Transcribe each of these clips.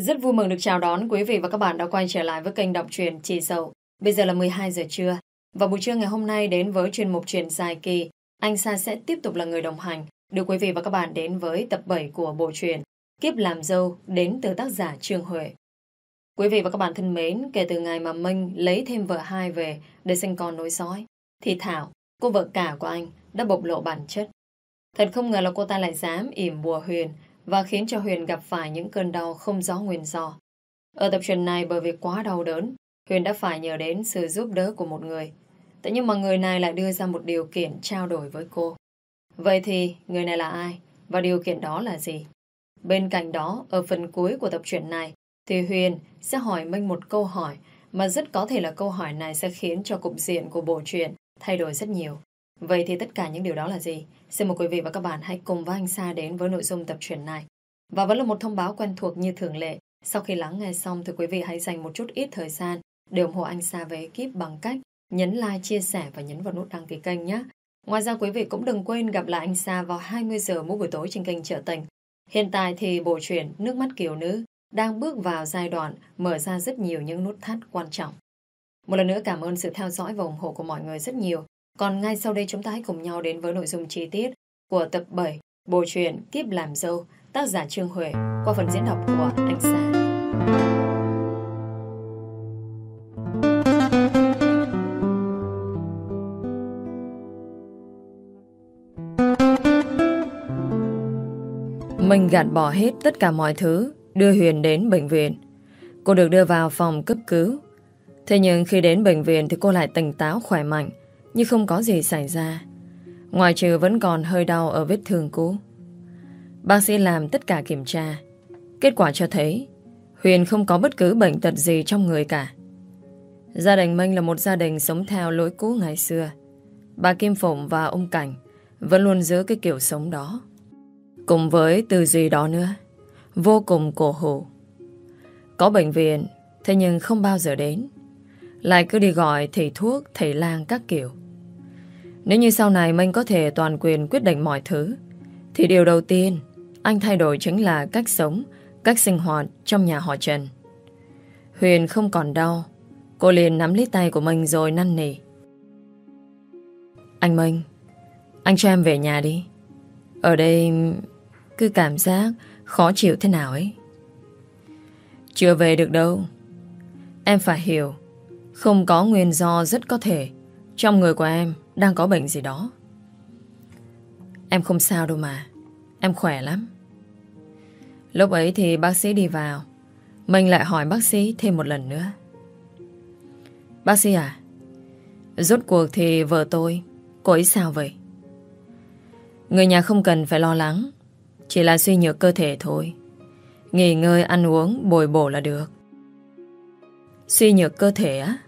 Rất vui mừng được chào đón quý vị và các bạn đã quay trở lại với kênh đọc truyện Chị Dậu. Bây giờ là 12 giờ trưa. Và buổi trưa ngày hôm nay đến với chuyên mục truyện dài kỳ, anh Sa sẽ tiếp tục là người đồng hành, đưa quý vị và các bạn đến với tập 7 của bộ truyện Kiếp làm dâu đến từ tác giả Trương Huệ. Quý vị và các bạn thân mến, kể từ ngày mà Minh lấy thêm vợ hai về để sinh con nối dõi, thì Thảo, cô vợ cả của anh, đã bộc lộ bản chất. Thật không ngờ là cô ta lại dám ỉm bùa Huyền và khiến cho Huyền gặp phải những cơn đau không rõ nguyên do. Ở tập truyện này bởi vì quá đau đớn, Huyền đã phải nhờ đến sự giúp đỡ của một người. Thế nhưng mà người này lại đưa ra một điều kiện trao đổi với cô. Vậy thì người này là ai? Và điều kiện đó là gì? Bên cạnh đó, ở phần cuối của tập truyện này, thì Huyền sẽ hỏi Minh một câu hỏi mà rất có thể là câu hỏi này sẽ khiến cho cục diện của bộ truyện thay đổi rất nhiều. Vậy thì tất cả những điều đó là gì? Xin mời quý vị và các bạn hãy cùng với anh Sa đến với nội dung tập truyện này. Và vẫn là một thông báo quen thuộc như thường lệ. Sau khi lắng nghe xong thì quý vị hãy dành một chút ít thời gian để ủng hộ anh Sa về ekip bằng cách nhấn like, chia sẻ và nhấn vào nút đăng ký kênh nhé. Ngoài ra quý vị cũng đừng quên gặp lại anh Sa vào 20 giờ mỗi buổi tối trên kênh Trở Tình. Hiện tại thì bộ truyện Nước mắt kiều nữ đang bước vào giai đoạn mở ra rất nhiều những nút thắt quan trọng. Một lần nữa cảm ơn sự theo dõi và ủng hộ của mọi người rất nhiều. Còn ngay sau đây chúng ta hãy cùng nhau đến với nội dung chi tiết của tập 7 bộ truyện Kiếp làm dâu, tác giả Trương Huệ, qua phần diễn đọc của anh Sa. Mình gạt bỏ hết tất cả mọi thứ, đưa Huyền đến bệnh viện. Cô được đưa vào phòng cấp cứu. Thế nhưng khi đến bệnh viện thì cô lại tỉnh táo, khỏe mạnh như không có gì xảy ra. Ngoài trừ vẫn còn hơi đau ở vết thương cũ. Bác sĩ làm tất cả kiểm tra. Kết quả cho thấy Huyền không có bất cứ bệnh tật gì trong người cả. Gia đình Minh là một gia đình sống theo lối cũ ngày xưa. Bà Kim Phụng và ông Cảnh vẫn luôn giữ cái kiểu sống đó. Cùng với từ gì đó nữa, vô cùng cổ hủ. Có bệnh viện, thế nhưng không bao giờ đến. Lại cứ đi gọi thầy thuốc, thầy lang các kiểu. Nếu như sau này mình có thể toàn quyền quyết định mọi thứ, thì điều đầu tiên anh thay đổi chính là cách sống, cách sinh hoạt trong nhà họ Trần. Huyền không còn đau, cô liền nắm lấy tay của mình rồi năn nỉ. Anh Minh, anh cho em về nhà đi. Ở đây cứ cảm giác khó chịu thế nào ấy. Chưa về được đâu. Em phải hiểu, không có nguyên do rất có thể trong người của em đang có bệnh gì đó. Em không sao đâu mà. Em khỏe lắm. Lúc ấy thì bác sĩ đi vào. Mình lại hỏi bác sĩ thêm một lần nữa. Bác sĩ à, rốt cuộc thì vợ tôi, cô ấy sao vậy? Người nhà không cần phải lo lắng. Chỉ là suy nhược cơ thể thôi. Nghỉ ngơi, ăn uống, bồi bổ là được. Suy nhược cơ thể á?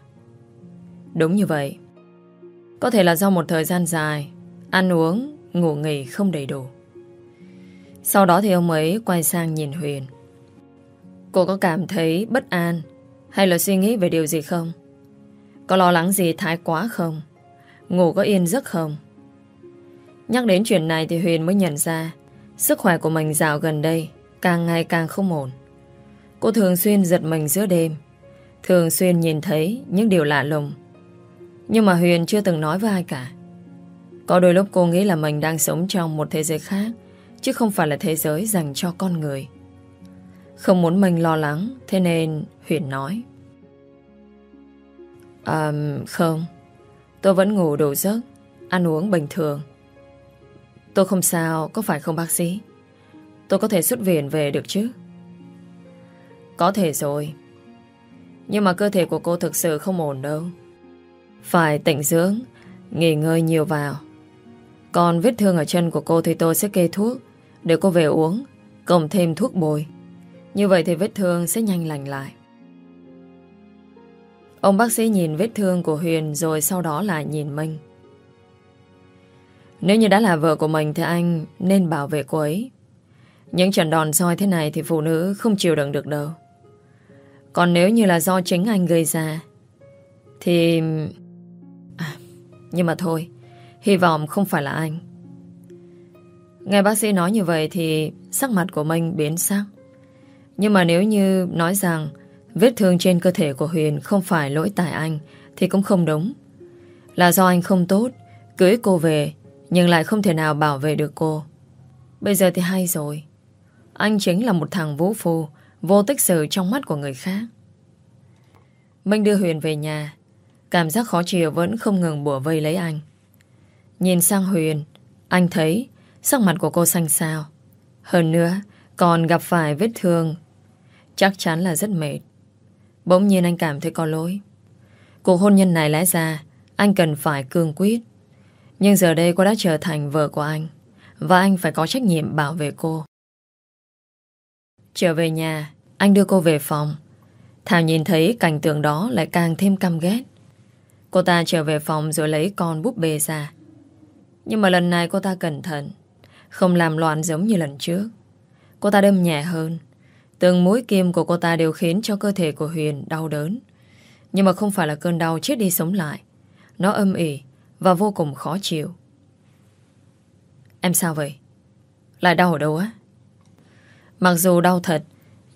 Đúng như vậy. Có thể là do một thời gian dài Ăn uống, ngủ nghỉ không đầy đủ Sau đó thì ông ấy quay sang nhìn Huyền Cô có cảm thấy bất an Hay là suy nghĩ về điều gì không? Có lo lắng gì thái quá không? Ngủ có yên giấc không? Nhắc đến chuyện này thì Huyền mới nhận ra Sức khỏe của mình dạo gần đây Càng ngày càng không ổn Cô thường xuyên giật mình giữa đêm Thường xuyên nhìn thấy những điều lạ lùng nhưng mà Huyền chưa từng nói với ai cả. Có đôi lúc cô nghĩ là mình đang sống trong một thế giới khác, Chứ không phải là thế giới dành cho con người. Không muốn mình lo lắng, Thế nên Huyền nói. À không, Tôi vẫn ngủ đủ giấc, Ăn uống bình thường. Tôi không sao, có phải không bác sĩ? Tôi có thể xuất viện về được chứ? Có thể rồi. Nhưng mà cơ thể của cô thực sự không ổn đâu phải tỉnh dưỡng, Nghỉ ngơi nhiều vào. Còn vết thương ở chân của cô thì tôi sẽ kê thuốc. Để cô về uống, Cộng thêm thuốc bồi. Như vậy thì vết thương sẽ nhanh lành lại. Ông bác sĩ nhìn vết thương của Huyền Rồi sau đó lại nhìn Minh Nếu như đã là vợ của mình Thì anh nên bảo vệ cô ấy. Những trận đòn roi thế này Thì phụ nữ không chịu đựng được đâu. Còn nếu như là do chính anh gây ra, Thì nhưng mà thôi Hy vọng không phải là anh Nghe bác sĩ nói như vậy thì Sắc mặt của Minh biến sắc Nhưng mà nếu như nói rằng vết thương trên cơ thể của Huyền không phải lỗi tại anh thì cũng không đúng. Là do anh không tốt, cưới cô về nhưng lại không thể nào bảo vệ được cô. Bây giờ thì hay rồi. Anh chính là một thằng vũ phu, vô tích sự trong mắt của người khác. Minh đưa Huyền về nhà, cảm giác khó chịu vẫn không ngừng bủa vây lấy anh. Nhìn sang Huyền, anh thấy sắc mặt của cô xanh xao. Hơn nữa, còn gặp phải vết thương. Chắc chắn là rất mệt. Bỗng nhiên anh cảm thấy có lỗi. Cuộc hôn nhân này lẽ ra anh cần phải cương quyết. Nhưng giờ đây cô đã trở thành vợ của anh. Và anh phải có trách nhiệm bảo vệ cô. Trở về nhà, anh đưa cô về phòng. Thảo nhìn thấy cảnh tượng đó lại càng thêm căm ghét. Cô ta trở về phòng rồi lấy con búp bê ra. Nhưng mà lần này cô ta cẩn thận, không làm loạn giống như lần trước. Cô ta đâm nhẹ hơn. Từng mũi kim của cô ta đều khiến cho cơ thể của Huyền đau đớn. Nhưng mà không phải là cơn đau chết đi sống lại. Nó âm ỉ và vô cùng khó chịu. Em sao vậy? Lại đau ở đâu á? Mặc dù đau thật,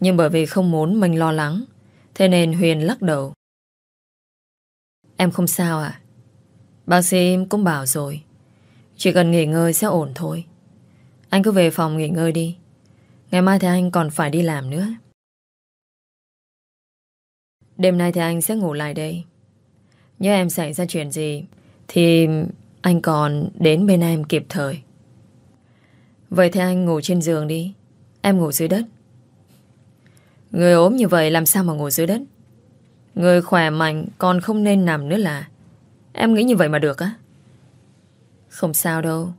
nhưng bởi vì không muốn mình lo lắng, thế nên Huyền lắc đầu. Em không sao à? Bác sĩ cũng bảo rồi. Chỉ cần nghỉ ngơi sẽ ổn thôi. Anh cứ về phòng nghỉ ngơi đi. Ngày mai thì anh còn phải đi làm nữa. Đêm nay thì anh sẽ ngủ lại đây. Nếu em xảy ra chuyện gì thì anh còn đến bên em kịp thời. Vậy thì anh ngủ trên giường đi. Em ngủ dưới đất. Người ốm như vậy làm sao mà ngủ dưới đất? Người khỏe mạnh còn không nên nằm nữa là. Em nghĩ như vậy mà được á. Không sao đâu.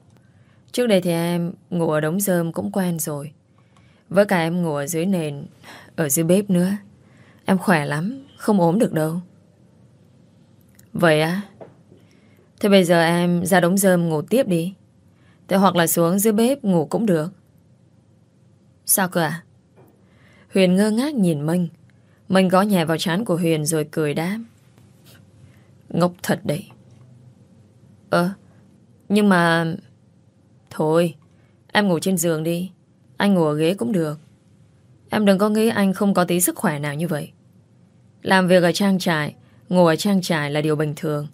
Trước đây thì em ngủ ở đống rơm cũng quen rồi. Với cả em ngủ ở dưới nền, Ở dưới bếp nữa. Em khỏe lắm, Không ốm được đâu. Vậy á? Thế bây giờ em ra đống rơm ngủ tiếp đi. Thế hoặc là xuống dưới bếp ngủ cũng được. Sao cơ à Huyền ngơ ngác nhìn Minh mình gõ nhẹ vào trán của Huyền rồi cười đáp. Ngốc thật đấy. Ơ Nhưng mà Thôi Em ngủ trên giường đi. Anh ngủ ở ghế cũng được. Em đừng có nghĩ anh không có tí sức khỏe nào như vậy. Làm việc ở trang trại Ngủ ở trang trại là điều bình thường.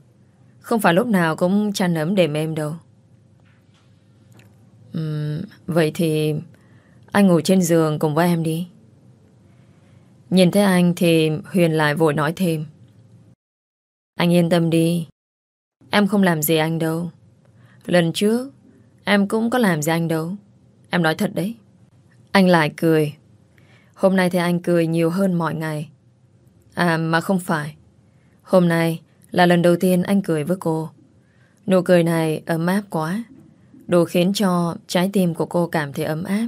Không phải lúc nào cũng chăn ấm để mềm đâu. Uhm, Vậy thì Anh ngủ trên giường cùng với em đi. Nhìn thấy anh thì Huyền lại vội nói thêm. Anh yên tâm đi. Em không làm gì anh đâu. Lần trước, Em cũng có làm gì anh đâu. Em nói thật đấy. Anh lại cười. Hôm nay thì anh cười nhiều hơn mọi ngày. À mà không phải. Hôm nay là lần đầu tiên anh cười với cô. Nụ cười này ấm áp quá. Đủ khiến cho trái tim của cô cảm thấy ấm áp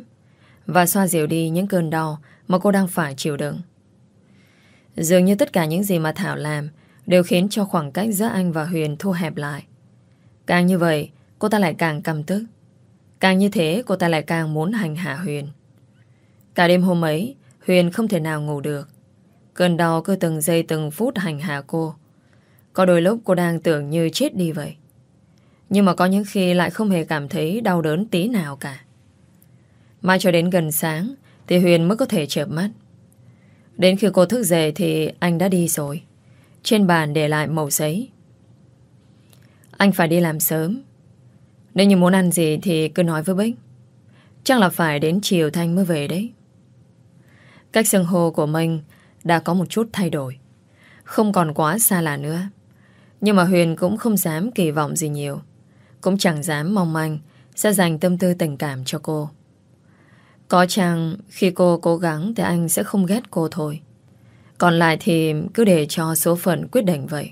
Và xoa dịu đi những cơn đau Mà cô đang phải chịu đựng. Dường như tất cả những gì mà Thảo làm đều khiến cho khoảng cách giữa anh và Huyền thu hẹp lại. Càng như vậy, cô ta lại càng căm tức. Càng như thế, cô ta lại càng muốn hành hạ Huyền. Cả đêm hôm ấy, Huyền không thể nào ngủ được. Cơn đau cứ từng giây từng phút hành hạ cô. Có đôi lúc cô đang tưởng như chết đi vậy. Nhưng mà có những khi lại không hề cảm thấy đau đớn tí nào cả. Mai cho đến gần sáng thì Huyền mới có thể chợp mắt. Đến khi cô thức dậy thì anh đã đi rồi. Trên bàn để lại màu giấy. Anh phải đi làm sớm. Nếu như muốn ăn gì thì cứ nói với Bích. Chắc là phải đến chiều Thanh mới về đấy. Cách xưng hô của mình đã có một chút thay đổi. Không còn quá xa lạ nữa. Nhưng mà Huyền cũng không dám kỳ vọng gì nhiều. Cũng chẳng dám mong manh sẽ dành tâm tư tình cảm cho cô. Có chăng khi cô cố gắng thì anh sẽ không ghét cô thôi. Còn lại thì cứ để cho số phận quyết định vậy.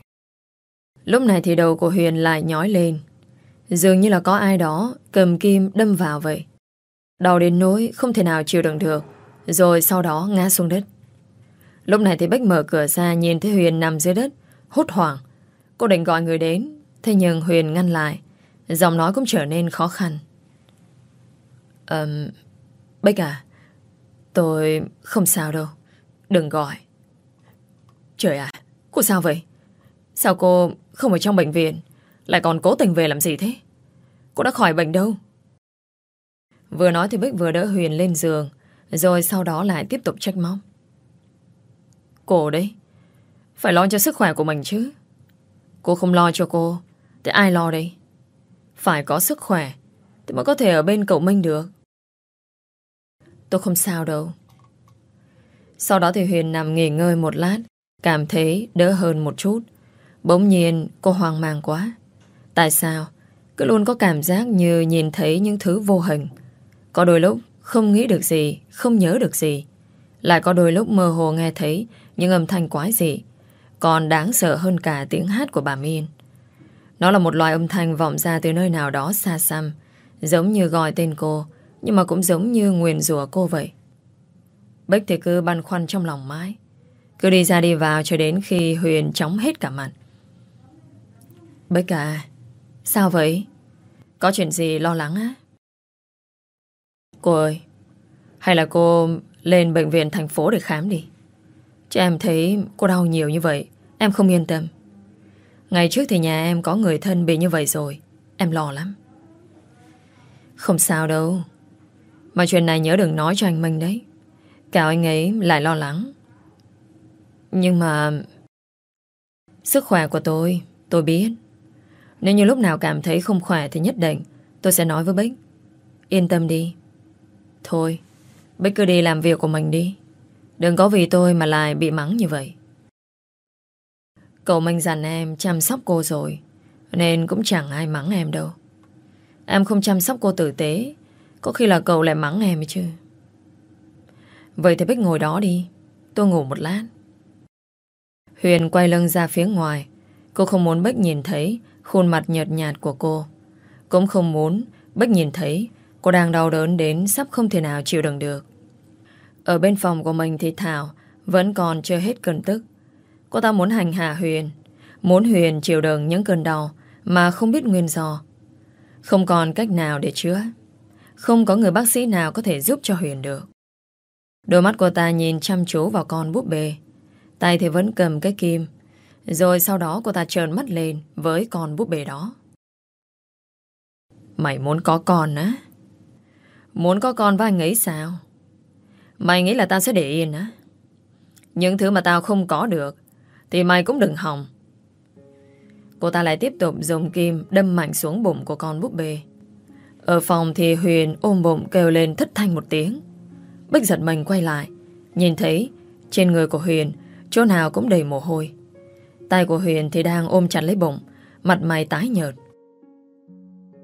Lúc này thì đầu của Huyền lại nhói lên. Dường như là có ai đó cầm kim đâm vào vậy. Đau đến nỗi không thể nào chịu đựng được. Rồi sau đó ngã xuống đất. Lúc này thì Bách mở cửa ra nhìn thấy Huyền nằm dưới đất, hốt hoảng. Cô định gọi người đến, thế nhưng Huyền ngăn lại. Giọng nói cũng trở nên khó khăn. Ờm, Bách à Tôi không sao đâu Đừng gọi Trời ạ Cô sao vậy Sao cô không ở trong bệnh viện Lại còn cố tình về làm gì thế Cô đã khỏi bệnh đâu Vừa nói thì Bích vừa đỡ Huyền lên giường Rồi sau đó lại tiếp tục trách móc. Cô đấy, phải lo cho sức khỏe của mình chứ. Cô không lo cho cô, thì ai lo đây? Phải có sức khỏe, thì mới có thể ở bên cậu Minh được. Tôi không sao đâu. Sau đó thì Huyền nằm nghỉ ngơi một lát, cảm thấy đỡ hơn một chút. Bỗng nhiên cô hoang mang quá. Tại sao? Cứ luôn có cảm giác như nhìn thấy những thứ vô hình. Có đôi lúc không nghĩ được gì, không nhớ được gì. Lại có đôi lúc mơ hồ nghe thấy những âm thanh quái dị. Còn đáng sợ hơn cả tiếng hát của bà Miên. Nó là một loài âm thanh vọng ra từ nơi nào đó xa xăm. Giống như gọi tên cô, nhưng mà cũng giống như nguyền rủa cô vậy. Bích thì cứ băn khoăn trong lòng mãi. Cứ đi ra đi vào cho đến khi Huyền chóng hết cả mặt. Bích à, sao vậy? Có chuyện gì lo lắng á? Cô ơi, hay là cô lên bệnh viện thành phố để khám đi. Chứ em thấy cô đau nhiều như vậy, em không yên tâm. Ngày trước thì nhà em có người thân bị như vậy rồi, em lo lắm. Không sao đâu. Mà chuyện này nhớ đừng nói cho anh Minh đấy. Cào anh ấy lại lo lắng. Nhưng mà... Sức khỏe của tôi, tôi biết. Nếu như lúc nào cảm thấy không khỏe thì nhất định tôi sẽ nói với Bích. Yên tâm đi. Thôi, Bích cứ đi làm việc của mình đi. Đừng có vì tôi mà lại bị mắng như vậy. Cậu Minh dặn em chăm sóc cô rồi, nên cũng chẳng ai mắng em đâu. Em không chăm sóc cô tử tế, có khi là cậu lại mắng em chứ. Vậy thì Bích ngồi đó đi, tôi ngủ một lát. Huyền quay lưng ra phía ngoài, cô không muốn Bích nhìn thấy khuôn mặt nhợt nhạt của cô. Cũng không muốn Bích nhìn thấy cô đang đau đớn đến sắp không thể nào chịu đựng được. Ở bên phòng của mình thì Thảo vẫn còn chưa hết cơn tức. Cô ta muốn hành hạ Huyền, muốn Huyền chịu đựng những cơn đau mà không biết nguyên do. Không còn cách nào để chữa. Không có người bác sĩ nào có thể giúp cho Huyền được. Đôi mắt cô ta nhìn chăm chú vào con búp bê. Tay thì vẫn cầm cái kim rồi sau đó cô ta trợn mắt lên với con búp bê đó. Mày muốn có con á? Muốn có con với anh ấy sao? Mày nghĩ là tao sẽ để yên á? Những thứ mà tao không có được thì mày cũng đừng hòng. Cô ta lại tiếp tục dùng kim đâm mạnh xuống bụng của con búp bê. Ở phòng thì Huyền ôm bụng kêu lên thất thanh một tiếng. Bích giật mình quay lại, nhìn thấy trên người của Huyền chỗ nào cũng đầy mồ hôi. Tay của Huyền thì đang ôm chặt lấy bụng Mặt mày tái nhợt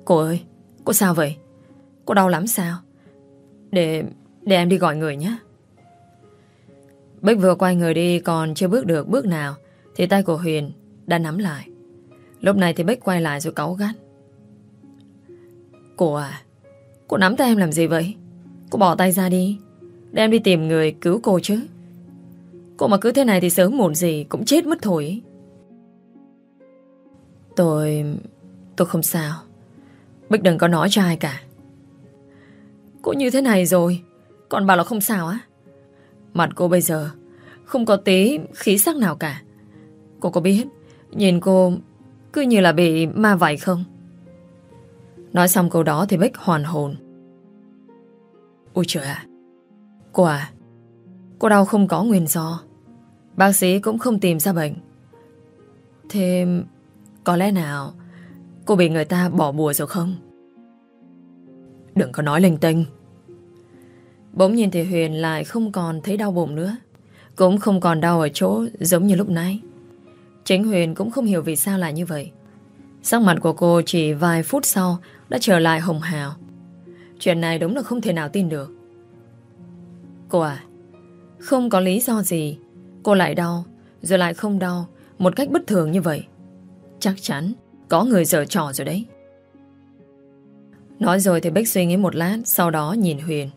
Cô ơi, cô sao vậy? Cô đau lắm sao? Để, để em đi gọi người nhé Bích vừa quay người đi Còn chưa bước được bước nào Thì tay của Huyền đã nắm lại Lúc này thì Bích quay lại rồi cáu gắt Cô à Cô nắm tay em làm gì vậy? Cô bỏ tay ra đi Để em đi tìm người cứu cô chứ Cô mà cứ thế này thì sớm muộn gì Cũng chết mất thôi. Tôi... tôi không sao. Bích đừng có nói cho ai cả. Cô như thế này rồi, còn bảo là không sao á. Mặt cô bây giờ không có tí khí sắc nào cả. Cô có biết, nhìn cô cứ như là bị ma vậy không? Nói xong câu đó thì Bích hoàn hồn. Ôi trời ạ! Cô à, cô đau không có nguyên do. Bác sĩ cũng không tìm ra bệnh. Thế có lẽ nào Cô bị người ta bỏ bùa rồi không Đừng có nói linh tinh Bỗng nhìn thì Huyền lại không còn thấy đau bụng nữa Cũng không còn đau ở chỗ giống như lúc nãy Chính Huyền cũng không hiểu vì sao lại như vậy Sắc mặt của cô chỉ vài phút sau đã trở lại hồng hào. Chuyện này đúng là không thể nào tin được. Cô à Không có lý do gì. Cô lại đau, Rồi lại không đau, Một cách bất thường như vậy. Chắc chắn Có người dở trò rồi đấy. Nói rồi thì Bích suy nghĩ một lát, Sau đó nhìn Huyền.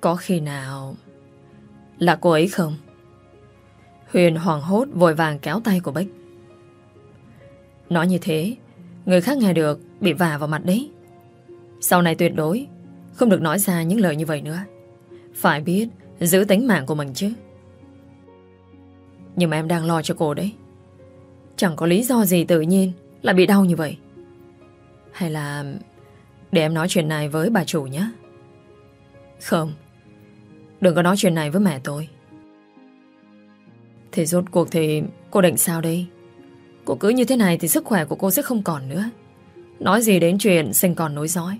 Có khi nào Là cô ấy không? Huyền hoảng hốt Vội vàng kéo tay của Bích. Nói như thế Người khác nghe được, Bị vả vào mặt đấy. Sau này tuyệt đối, Không được nói ra những lời như vậy nữa. Phải biết, Giữ tính mạng của mình chứ. Nhưng mà em đang lo cho cô đấy. Chẳng có lý do gì tự nhiên là bị đau như vậy. Hay là Để em nói chuyện này với bà chủ nhé. Không, Đừng có nói chuyện này với mẹ tôi. Thì rốt cuộc thì cô định sao đây? Cô cứ như thế này thì sức khỏe của cô sẽ không còn nữa. Nói gì đến chuyện sinh còn nối dõi.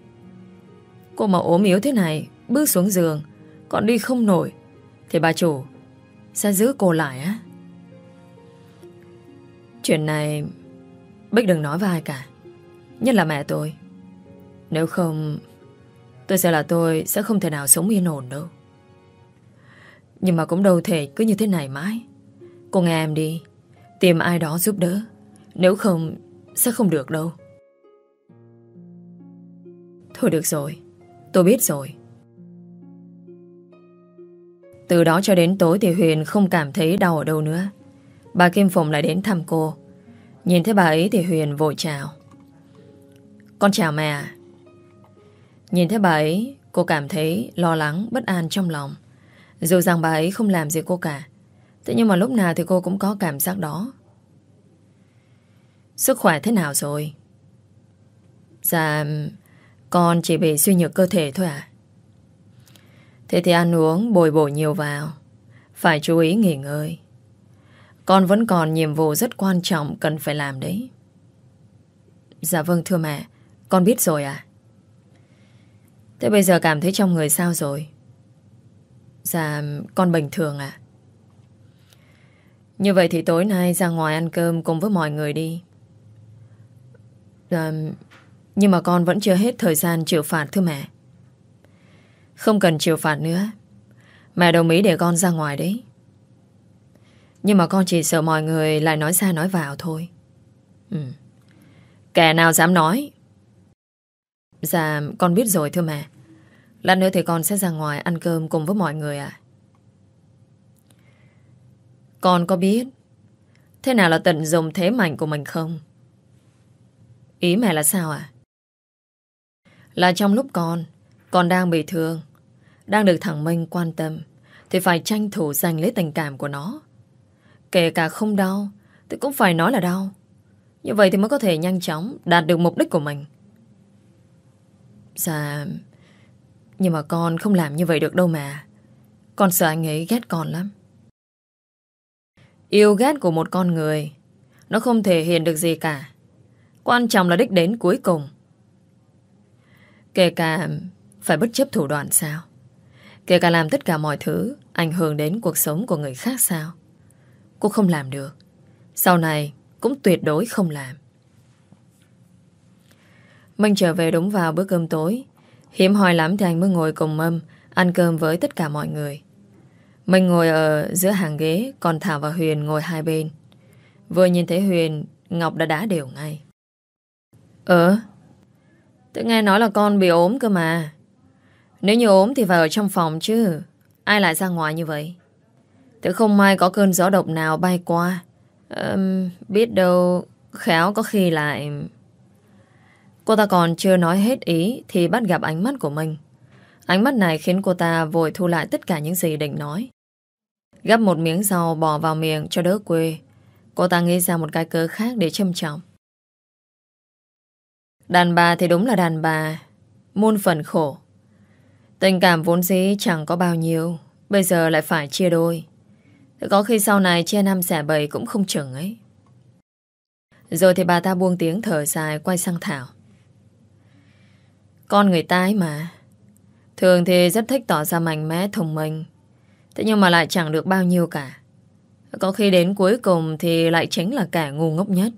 Cô mà ốm yếu thế này, Bước xuống giường, Còn đi không nổi. Thì bà chủ Sẽ giữ cô lại á. Chuyện này, Bích đừng nói với ai cả. Nhất là mẹ tôi. Nếu không, Tôi sẽ là tôi sẽ không thể nào sống yên ổn đâu. Nhưng mà cũng đâu thể cứ như thế này mãi. Cô nghe em đi. Tìm ai đó giúp đỡ. Nếu không Sẽ không được đâu. Thôi được rồi. Tôi biết rồi. Từ đó cho đến tối thì Huyền không cảm thấy đau ở đâu nữa. Bà Kim Phụng lại đến thăm cô. Nhìn thấy bà ấy thì Huyền vội chào. Con chào mẹ Nhìn thấy bà ấy Cô cảm thấy lo lắng, bất an trong lòng. Dù rằng bà ấy không làm gì cô cả Thế nhưng mà lúc nào thì cô cũng có cảm giác đó. Sức khỏe thế nào rồi? Dạ Con chỉ bị suy nhược cơ thể thôi à Thế thì ăn uống, bồi bổ nhiều vào. Phải chú ý nghỉ ngơi. Con vẫn còn nhiệm vụ rất quan trọng Cần phải làm đấy. Dạ vâng thưa mẹ. Con biết rồi à Thế bây giờ cảm thấy trong người sao rồi? Dạ con bình thường à như vậy thì tối nay ra ngoài ăn cơm cùng với mọi người đi. À, Nhưng mà con vẫn chưa hết thời gian chịu phạt thưa mẹ. Không cần chịu phạt nữa. Mẹ đồng ý để con ra ngoài đấy. Nhưng mà con chỉ sợ mọi người lại nói ra nói vào thôi. Ừ. Kẻ nào dám nói? Dạ con biết rồi thưa mẹ. Lát nữa thì con sẽ ra ngoài ăn cơm cùng với mọi người à con có biết Thế nào là tận dụng thế mạnh của mình không? Ý mẹ là sao à? Là trong lúc con Con đang bị thương, Đang được thằng Minh quan tâm, Thì phải tranh thủ giành lấy tình cảm của nó. Kể cả không đau, Thì cũng phải nói là đau. Như vậy thì mới có thể nhanh chóng Đạt được mục đích của mình. Dạ Nhưng mà con không làm như vậy được đâu mà. Con sợ anh ấy ghét con lắm. Yêu ghét của một con người, Nó không thể hiện được gì cả Quan trọng là đích đến cuối cùng. Kể cả phải bất chấp thủ đoạn sao? Kể cả làm tất cả mọi thứ ảnh hưởng đến cuộc sống của người khác sao? Cô không làm được. Sau này cũng tuyệt đối không làm. Minh trở về đúng vào bữa cơm tối. Hiếm hoi lắm thì anh mới ngồi cùng mâm ăn cơm với tất cả mọi người mình ngồi ở giữa hàng ghế còn Thảo và Huyền ngồi hai bên. Vừa nhìn thấy Huyền Ngọc đã đá đều ngay. Ờ Tôi nghe nói là con bị ốm cơ mà. Nếu như ốm thì phải ở trong phòng chứ Ai lại ra ngoài như vậy? Tự không may có cơn gió độc nào bay qua. Um, Biết đâu Khéo có khi lại Cô ta còn chưa nói hết ý Thì bắt gặp ánh mắt của mình. Ánh mắt này khiến cô ta vội thu lại tất cả những gì định nói. Gắp một miếng rau bỏ vào miệng cho đỡ quê. Cô ta nghĩ ra một cái cớ khác để châm trọng. Đàn bà thì đúng là đàn bà. Muôn phần khổ. Tình cảm vốn dĩ chẳng có bao nhiêu, Bây giờ lại phải chia đôi. Có khi sau này chia năm xẻ bảy Cũng không chừng ấy. Rồi thì bà ta buông tiếng thở dài Quay sang Thảo. Con người ta ấy mà. Thường thì rất thích tỏ ra mạnh mẽ, thông minh. Thế nhưng mà lại chẳng được bao nhiêu cả Có khi đến cuối cùng Thì lại chính là kẻ ngu ngốc nhất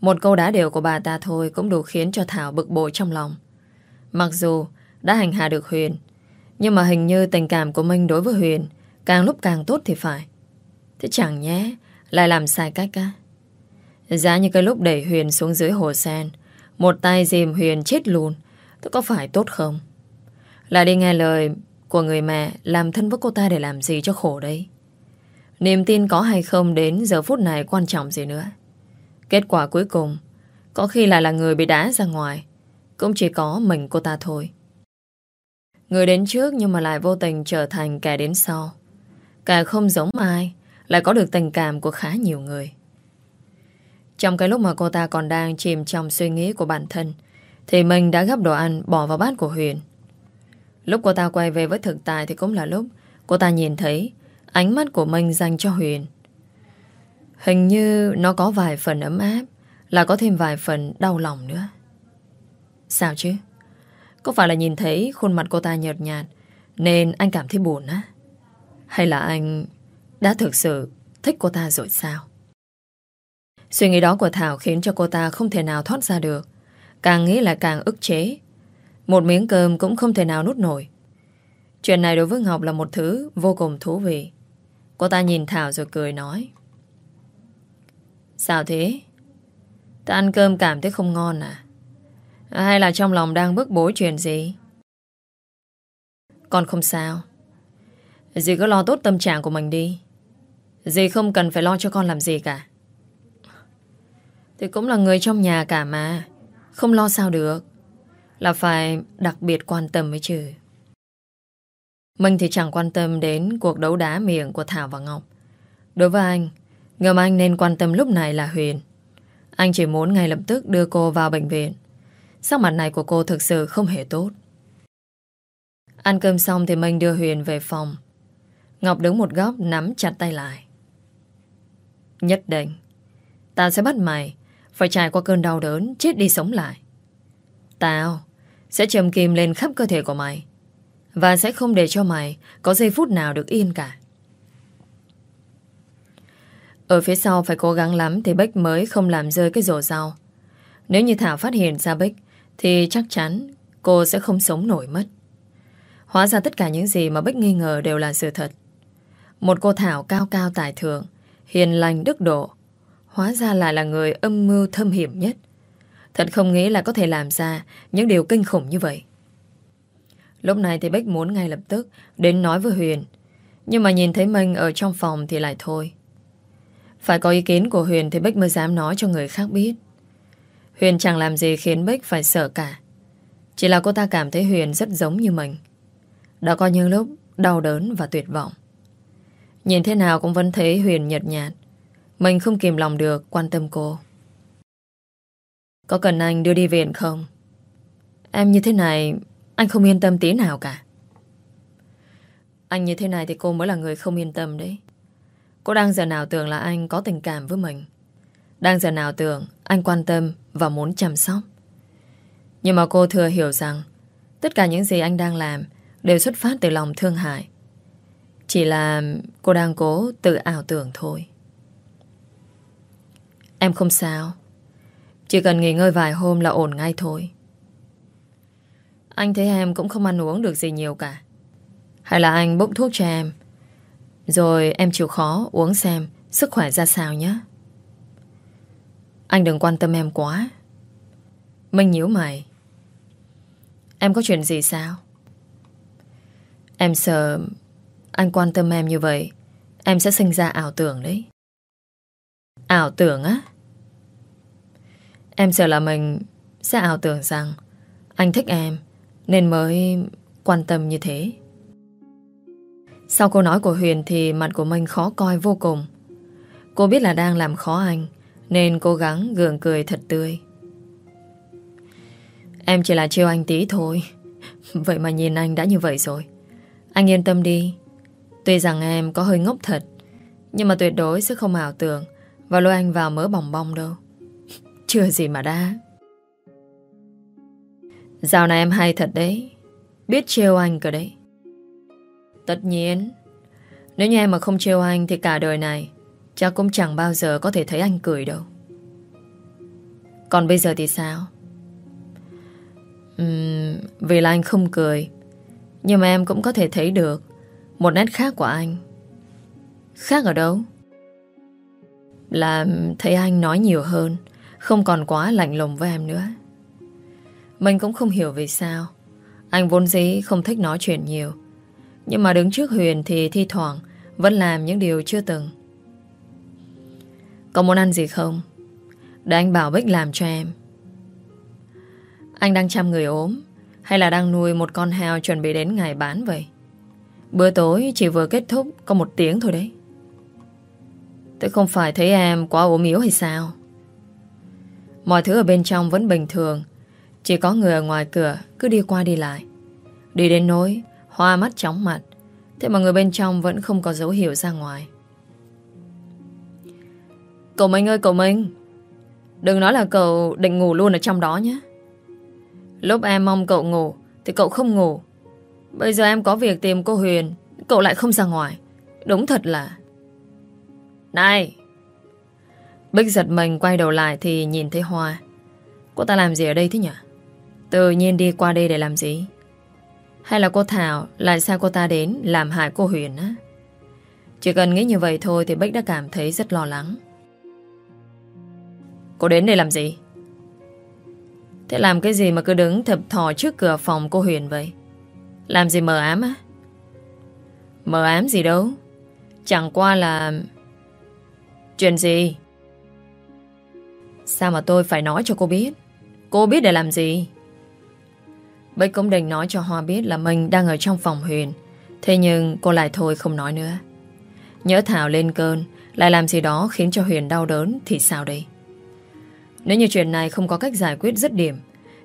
một câu đá đều của bà ta thôi cũng đủ khiến cho Thảo bực bội trong lòng. Mặc dù đã hành hạ được Huyền, nhưng mà hình như tình cảm của Minh đối với Huyền càng lúc càng tốt thì phải. Thế chẳng nhé, lại làm sai cách á. Giá như cái lúc đẩy Huyền xuống dưới hồ sen, một tay dìm Huyền chết luôn, tôi có phải tốt không? Lại đi nghe lời của người mẹ làm thân với cô ta để làm gì cho khổ đấy. Niềm tin có hay không đến giờ phút này quan trọng gì nữa. Kết quả cuối cùng, Có khi lại là người bị đá ra ngoài, Cũng chỉ có mình cô ta thôi Người đến trước nhưng mà lại vô tình trở thành kẻ đến sau Kẻ không giống ai, Lại có được tình cảm của khá nhiều người Trong cái lúc mà cô ta còn đang chìm trong suy nghĩ của bản thân, Thì mình đã gấp đồ ăn bỏ vào bát của Huyền Lúc cô ta quay về với thực tại thì cũng là lúc cô ta nhìn thấy ánh mắt của mình dành cho Huyền. Hình như nó có vài phần ấm áp, là có thêm vài phần đau lòng nữa. Sao chứ? Có phải là nhìn thấy khuôn mặt cô ta nhợt nhạt nên anh cảm thấy buồn á? Hay là anh đã thực sự thích cô ta rồi sao? Suy nghĩ đó của Thảo khiến cho cô ta không thể nào thoát ra được. Càng nghĩ là càng ức chế. Một miếng cơm cũng không thể nào nuốt nổi. Chuyện này đối với Ngọc là một thứ vô cùng thú vị. Cô ta nhìn Thảo rồi cười nói. Sao thế? Ta ăn cơm cảm thấy không ngon à? Hay là trong lòng đang bức bối chuyện gì? Con không sao. Dì cứ lo tốt tâm trạng của mình đi. Dì không cần phải lo cho con làm gì cả. Thì cũng là người trong nhà cả mà. Không lo sao được. Là phải đặc biệt quan tâm mới chứ. Mình thì chẳng quan tâm đến cuộc đấu đá miệng của Thảo và Ngọc. Đối với anh, ngầm anh nên quan tâm lúc này là Huyền. Anh chỉ muốn ngay lập tức đưa cô vào bệnh viện. Sắc mặt này của cô thực sự không hề tốt. Ăn cơm xong thì mình đưa Huyền về phòng. Ngọc đứng một góc nắm chặt tay lại. Nhất định, ta sẽ bắt mày phải trải qua cơn đau đớn, chết đi sống lại. Tao sẽ châm kim lên khắp cơ thể của mày và sẽ không để cho mày có giây phút nào được yên cả. Ở phía sau phải cố gắng lắm thì Bích mới không làm rơi cái rổ rau. Nếu như Thảo phát hiện ra Bích thì chắc chắn cô sẽ không sống nổi mất. Hóa ra tất cả những gì mà Bích nghi ngờ đều là sự thật. Một cô Thảo cao cao tài thượng, hiền lành đức độ, hóa ra lại là người âm mưu thâm hiểm nhất. Thật không nghĩ là có thể làm ra những điều kinh khủng như vậy. Lúc này thì Bích muốn ngay lập tức đến nói với Huyền. Nhưng mà nhìn thấy mình ở trong phòng thì lại thôi. Phải có ý kiến của Huyền thì Bích mới dám nói cho người khác biết. Huyền chẳng làm gì khiến Bích phải sợ cả. Chỉ là cô ta cảm thấy Huyền rất giống như mình. Đã có những lúc đau đớn và tuyệt vọng. Nhìn thế nào cũng vẫn thấy Huyền nhợt nhạt. Mình không kìm lòng được quan tâm cô. Có cần anh đưa đi viện không? Em như thế này, anh không yên tâm tí nào cả. Anh như thế này thì cô mới là người không yên tâm đấy. Cô đang giờ nào tưởng là anh có tình cảm với mình. Đang giờ nào tưởng anh quan tâm và muốn chăm sóc. Nhưng mà cô thừa hiểu rằng, tất cả những gì anh đang làm đều xuất phát từ lòng thương hại. Chỉ là cô đang cố tự ảo tưởng thôi. Em không sao. Chỉ cần nghỉ ngơi vài hôm là ổn ngay thôi. Anh thấy em cũng không ăn uống được gì nhiều cả. Hay là anh bốc thuốc cho em. Rồi em chịu khó uống xem sức khỏe ra sao nhé. Anh đừng quan tâm em quá. Minh nhíu mày. Em có chuyện gì sao? Em sợ anh quan tâm em như vậy, Em sẽ sinh ra ảo tưởng đấy Ảo tưởng á? Em sợ là mình sẽ ảo tưởng rằng anh thích em nên mới quan tâm như thế. Sau câu nói của Huyền thì mặt của mình khó coi vô cùng. Cô biết là đang làm khó anh nên cố gắng gượng cười thật tươi. Em chỉ là trêu anh tí thôi. Vậy mà nhìn anh đã như vậy rồi. Anh yên tâm đi. Tuy rằng em có hơi ngốc thật, nhưng mà tuyệt đối sẽ không ảo tưởng và lôi anh vào mớ bỏng bong đâu. Chưa gì mà đã. Dạo này em hay thật đấy. Biết trêu anh cơ đấy. Tất nhiên. Nếu như em mà không trêu anh Thì cả đời này Chắc cũng chẳng bao giờ có thể thấy anh cười đâu. Còn bây giờ thì sao? Uhm, Vì là anh không cười Nhưng mà em cũng có thể thấy được Một nét khác của anh. Khác ở đâu? Là thấy anh nói nhiều hơn không còn quá lạnh lùng với em nữa. Mình cũng không hiểu vì sao. Anh vốn dĩ không thích nói chuyện nhiều. Nhưng mà đứng trước Huyền Thì thi thoảng vẫn làm những điều chưa từng. Có muốn ăn gì không? Để anh bảo Bích làm cho em. Anh đang chăm người ốm Hay là đang nuôi một con heo Chuẩn bị đến ngày bán vậy? Bữa tối chỉ vừa kết thúc Có một tiếng thôi đấy. Tôi không phải thấy em quá ốm yếu hay sao? Mọi thứ ở bên trong vẫn bình thường. Chỉ có người ở ngoài cửa cứ đi qua đi lại. Đi đến nỗi, Hoa mắt chóng mặt, Thế mà người bên trong vẫn không có dấu hiệu ra ngoài. Cậu Minh ơi, cậu Minh, Đừng nói là cậu định ngủ luôn ở trong đó nhé. Lúc em mong cậu ngủ Thì cậu không ngủ. Bây giờ em có việc tìm cô Huyền, Cậu lại không ra ngoài. Đúng thật là. Này Bích giật mình quay đầu lại Thì nhìn thấy Hoa. Cô ta làm gì ở đây thế nhỉ? Tự nhiên đi qua đây để làm gì? Hay là cô Thảo, Lại sao cô ta đến làm hại cô Huyền á? Chỉ cần nghĩ như vậy thôi Thì Bích đã cảm thấy rất lo lắng. Cô đến đây làm gì? Thế làm cái gì mà cứ đứng thập thò trước cửa phòng cô Huyền vậy? Làm gì mờ ám á? Mờ ám gì đâu. Chẳng qua là Chuyện gì? Sao mà tôi phải nói cho cô biết? Cô biết để làm gì? Bích cũng định nói cho Hoa biết là mình đang ở trong phòng Huyền. Thế nhưng cô lại thôi không nói nữa. Nhớ Thảo lên cơn, Lại làm gì đó khiến cho Huyền đau đớn Thì sao đây? Nếu như chuyện này không có cách giải quyết dứt điểm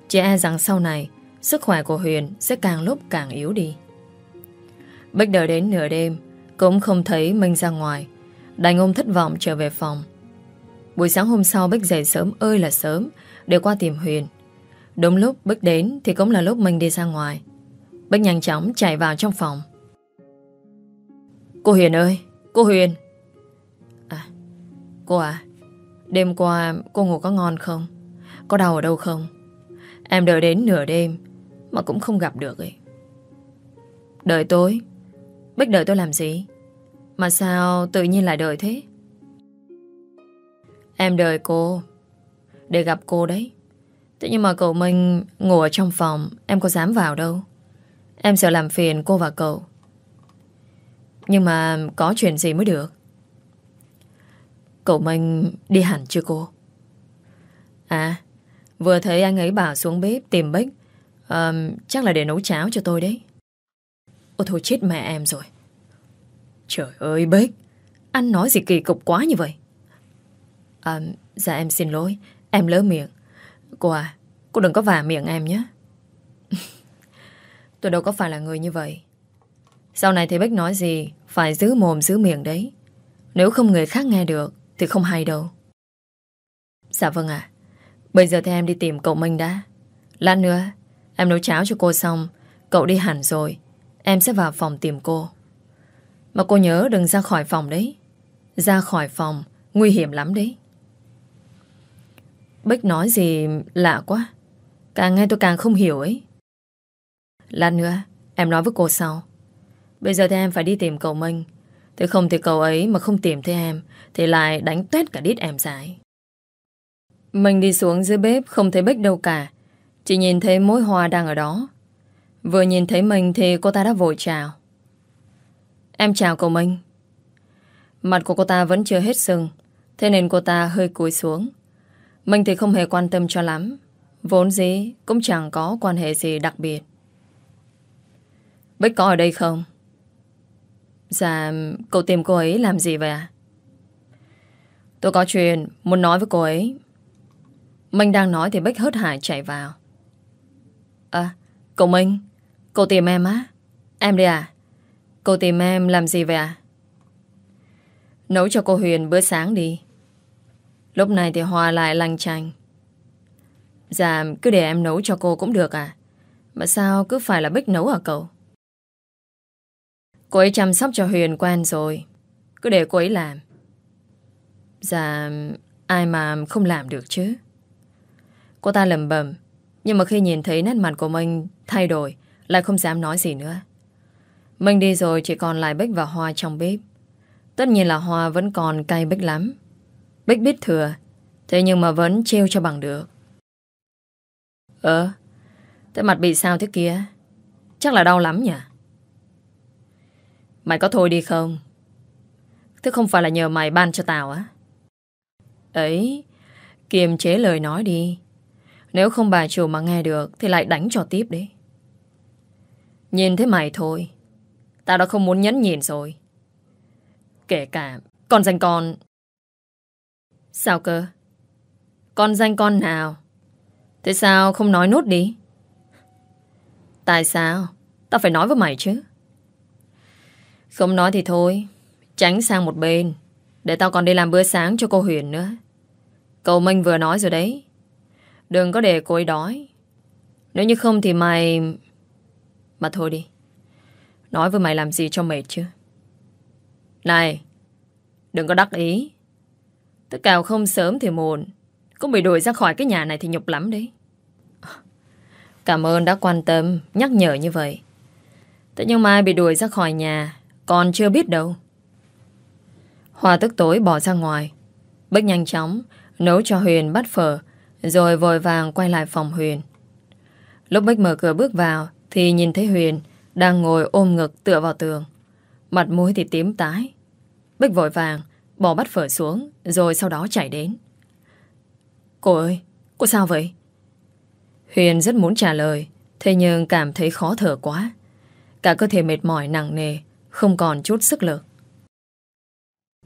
chị e rằng sau này, Sức khỏe của Huyền sẽ càng lúc càng yếu đi. Bích đợi đến nửa đêm, Cũng không thấy Minh ra ngoài. Đành ôm thất vọng trở về phòng. Buổi sáng hôm sau Bích dậy sớm ơi là sớm, Để qua tìm Huyền. Đúng lúc Bích đến Thì cũng là lúc mình đi ra ngoài. Bích nhanh chóng chạy vào trong phòng. Cô Huyền ơi, Cô Huyền. À cô à Đêm qua cô ngủ có ngon không? Có đau ở đâu không? Em đợi đến nửa đêm Mà cũng không gặp được ấy. Đợi tối Bích đợi tôi làm gì? Mà sao tự nhiên lại đợi thế? Em đợi cô Để gặp cô đấy. Thế nhưng mà cậu Minh ngủ ở trong phòng Em có dám vào đâu. Em sợ làm phiền cô và cậu. Nhưng mà có chuyện gì mới được? Cậu Minh đi hẳn chưa cô? À Vừa thấy anh ấy bảo xuống bếp tìm Bích um, Chắc là để nấu cháo cho tôi đấy. Ôi thôi chết mẹ em rồi. Trời ơi Bích Anh nói gì kỳ cục quá như vậy? À, Dạ em xin lỗi. Em lỡ miệng. Cô à Cô đừng có vả miệng em nhé. Tôi đâu có phải là người như vậy. Sau này thì Bích nói gì Phải giữ mồm giữ miệng đấy. Nếu không người khác nghe được Thì không hay đâu. Dạ vâng ạ. Bây giờ thì em đi tìm cậu Minh đã. Lát nữa Em nấu cháo cho cô xong. Cậu đi hẳn rồi. Em sẽ vào phòng tìm cô. Mà cô nhớ đừng ra khỏi phòng đấy. Ra khỏi phòng Nguy hiểm lắm đấy. Bích nói gì lạ quá. Càng nghe tôi càng không hiểu ấy. Lát nữa, Em nói với cô sau. Bây giờ thì em phải đi tìm cậu Minh. Thế không thì cậu ấy mà không tìm thấy em, Thì lại đánh tuét cả đít em dài Mình đi xuống dưới bếp, Không thấy Bích đâu cả. Chỉ nhìn thấy mối hoa đang ở đó. Vừa nhìn thấy mình thì cô ta đã vội chào. Em chào cậu Minh. Mặt của cô ta vẫn chưa hết sưng, Thế nên cô ta hơi cúi xuống. Mình thì không hề quan tâm cho lắm. Vốn dĩ cũng chẳng có quan hệ gì đặc biệt. Bích có ở đây không? Dạ Cậu tìm cô ấy làm gì vậy à? Tôi có chuyện Muốn nói với cô ấy. Minh đang nói thì Bích hớt hải chạy vào. À Cậu Minh, Cậu tìm em á? Em đi à? Cậu tìm em làm gì vậy à Nấu cho cô Huyền bữa sáng đi. Lúc này thì Hòa lại lanh chanh. Dạ cứ để em nấu cho cô cũng được à? Mà sao cứ phải là Bích nấu hả cậu? Cô ấy chăm sóc cho Huyền quen rồi. Cứ để cô ấy làm. Dạ Ai mà không làm được chứ? Cô ta lầm bầm Nhưng mà khi nhìn thấy nét mặt của mình thay đổi, Lại không dám nói gì nữa. Mình đi rồi chỉ còn lại Bích và Hoa trong bếp. Tất nhiên là Hoa vẫn còn cay Bích lắm. Bích biết thừa, Thế nhưng mà vẫn trêu cho bằng được. Ờ Thế mặt bị sao thế kia? Chắc là đau lắm nhỉ? Mày có thôi đi không? Thế không phải là nhờ mày ban cho tao á. Ấy, Kiềm chế lời nói đi. Nếu không bà chủ mà nghe được Thì lại đánh cho tiếp đi Nhìn thấy mày thôi, Tao đã không muốn nhấn nhìn rồi. Kể cả Con danh con Sao cơ Con danh con nào Thế sao không nói nốt đi Tại sao Tao phải nói với mày chứ. Không nói thì thôi. Tránh sang một bên. Để tao còn đi làm bữa sáng cho cô Huyền nữa. Cậu Minh vừa nói rồi đấy. Đừng có để cô ấy đói. Nếu như không thì mày... Mà thôi đi. Nói với mày làm gì cho mệt chứ. Này, đừng có đắc ý. Tôi cào không sớm thì muộn. Cũng bị đuổi ra khỏi cái nhà này thì nhục lắm đấy. Cảm ơn đã quan tâm, nhắc nhở như vậy. Thế nhưng mai bị đuổi ra khỏi nhà, còn chưa biết đâu. Hòa tức tối bỏ ra ngoài. Bích nhanh chóng, nấu cho Huyền bắt phở, rồi vội vàng quay lại phòng Huyền. Lúc Bích mở cửa bước vào, thì nhìn thấy Huyền đang ngồi ôm ngực tựa vào tường. Mặt mũi thì tím tái. Bích vội vàng, bỏ bắt phở xuống, rồi sau đó chạy đến. Cô ơi, cô sao vậy? Huyền rất muốn trả lời, thế nhưng cảm thấy khó thở quá. Cả cơ thể mệt mỏi nặng nề, không còn chút sức lực.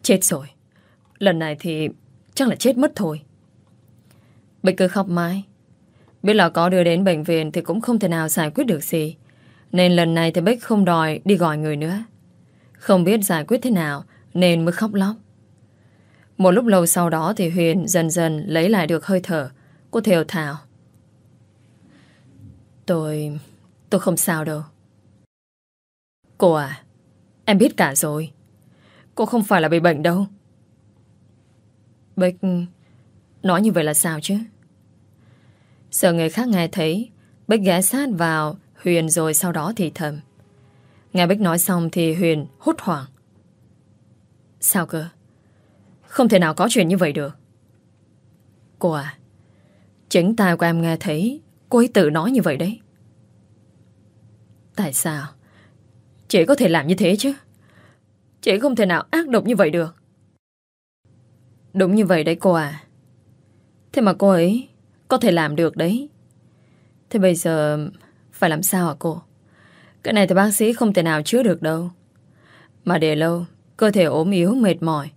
Chết rồi. Lần này thì chắc là chết mất thôi. Bích cứ khóc mãi. Biết là có đưa đến bệnh viện thì cũng không thể nào giải quyết được gì. Nên lần này thì Bích không đòi đi gọi người nữa. Không biết giải quyết thế nào nên mới khóc lóc. Một lúc lâu sau đó thì Huyền dần dần lấy lại được hơi thở. Cô thều thào. Tôi... tôi không sao đâu. Cô à, em biết cả rồi. Cô không phải là bị bệnh đâu. Bích... Nói như vậy là sao chứ? Sợ người khác nghe thấy, Bích ghé sát vào Huyền rồi sau đó thì thầm. Nghe Bích nói xong thì Huyền hốt hoảng. Sao cơ? Không thể nào có chuyện như vậy được. Cô à, chính tai của em nghe thấy cô ấy tự nói như vậy đấy. Tại sao? Chị có thể làm như thế chứ? Chị không thể nào ác độc như vậy được. Đúng như vậy đấy cô à. Thế mà cô ấy có thể làm được đấy. Thế bây giờ phải làm sao hả cô? Cái này thì bác sĩ không thể nào chữa được đâu. Mà để lâu, cơ thể ốm yếu mệt mỏi,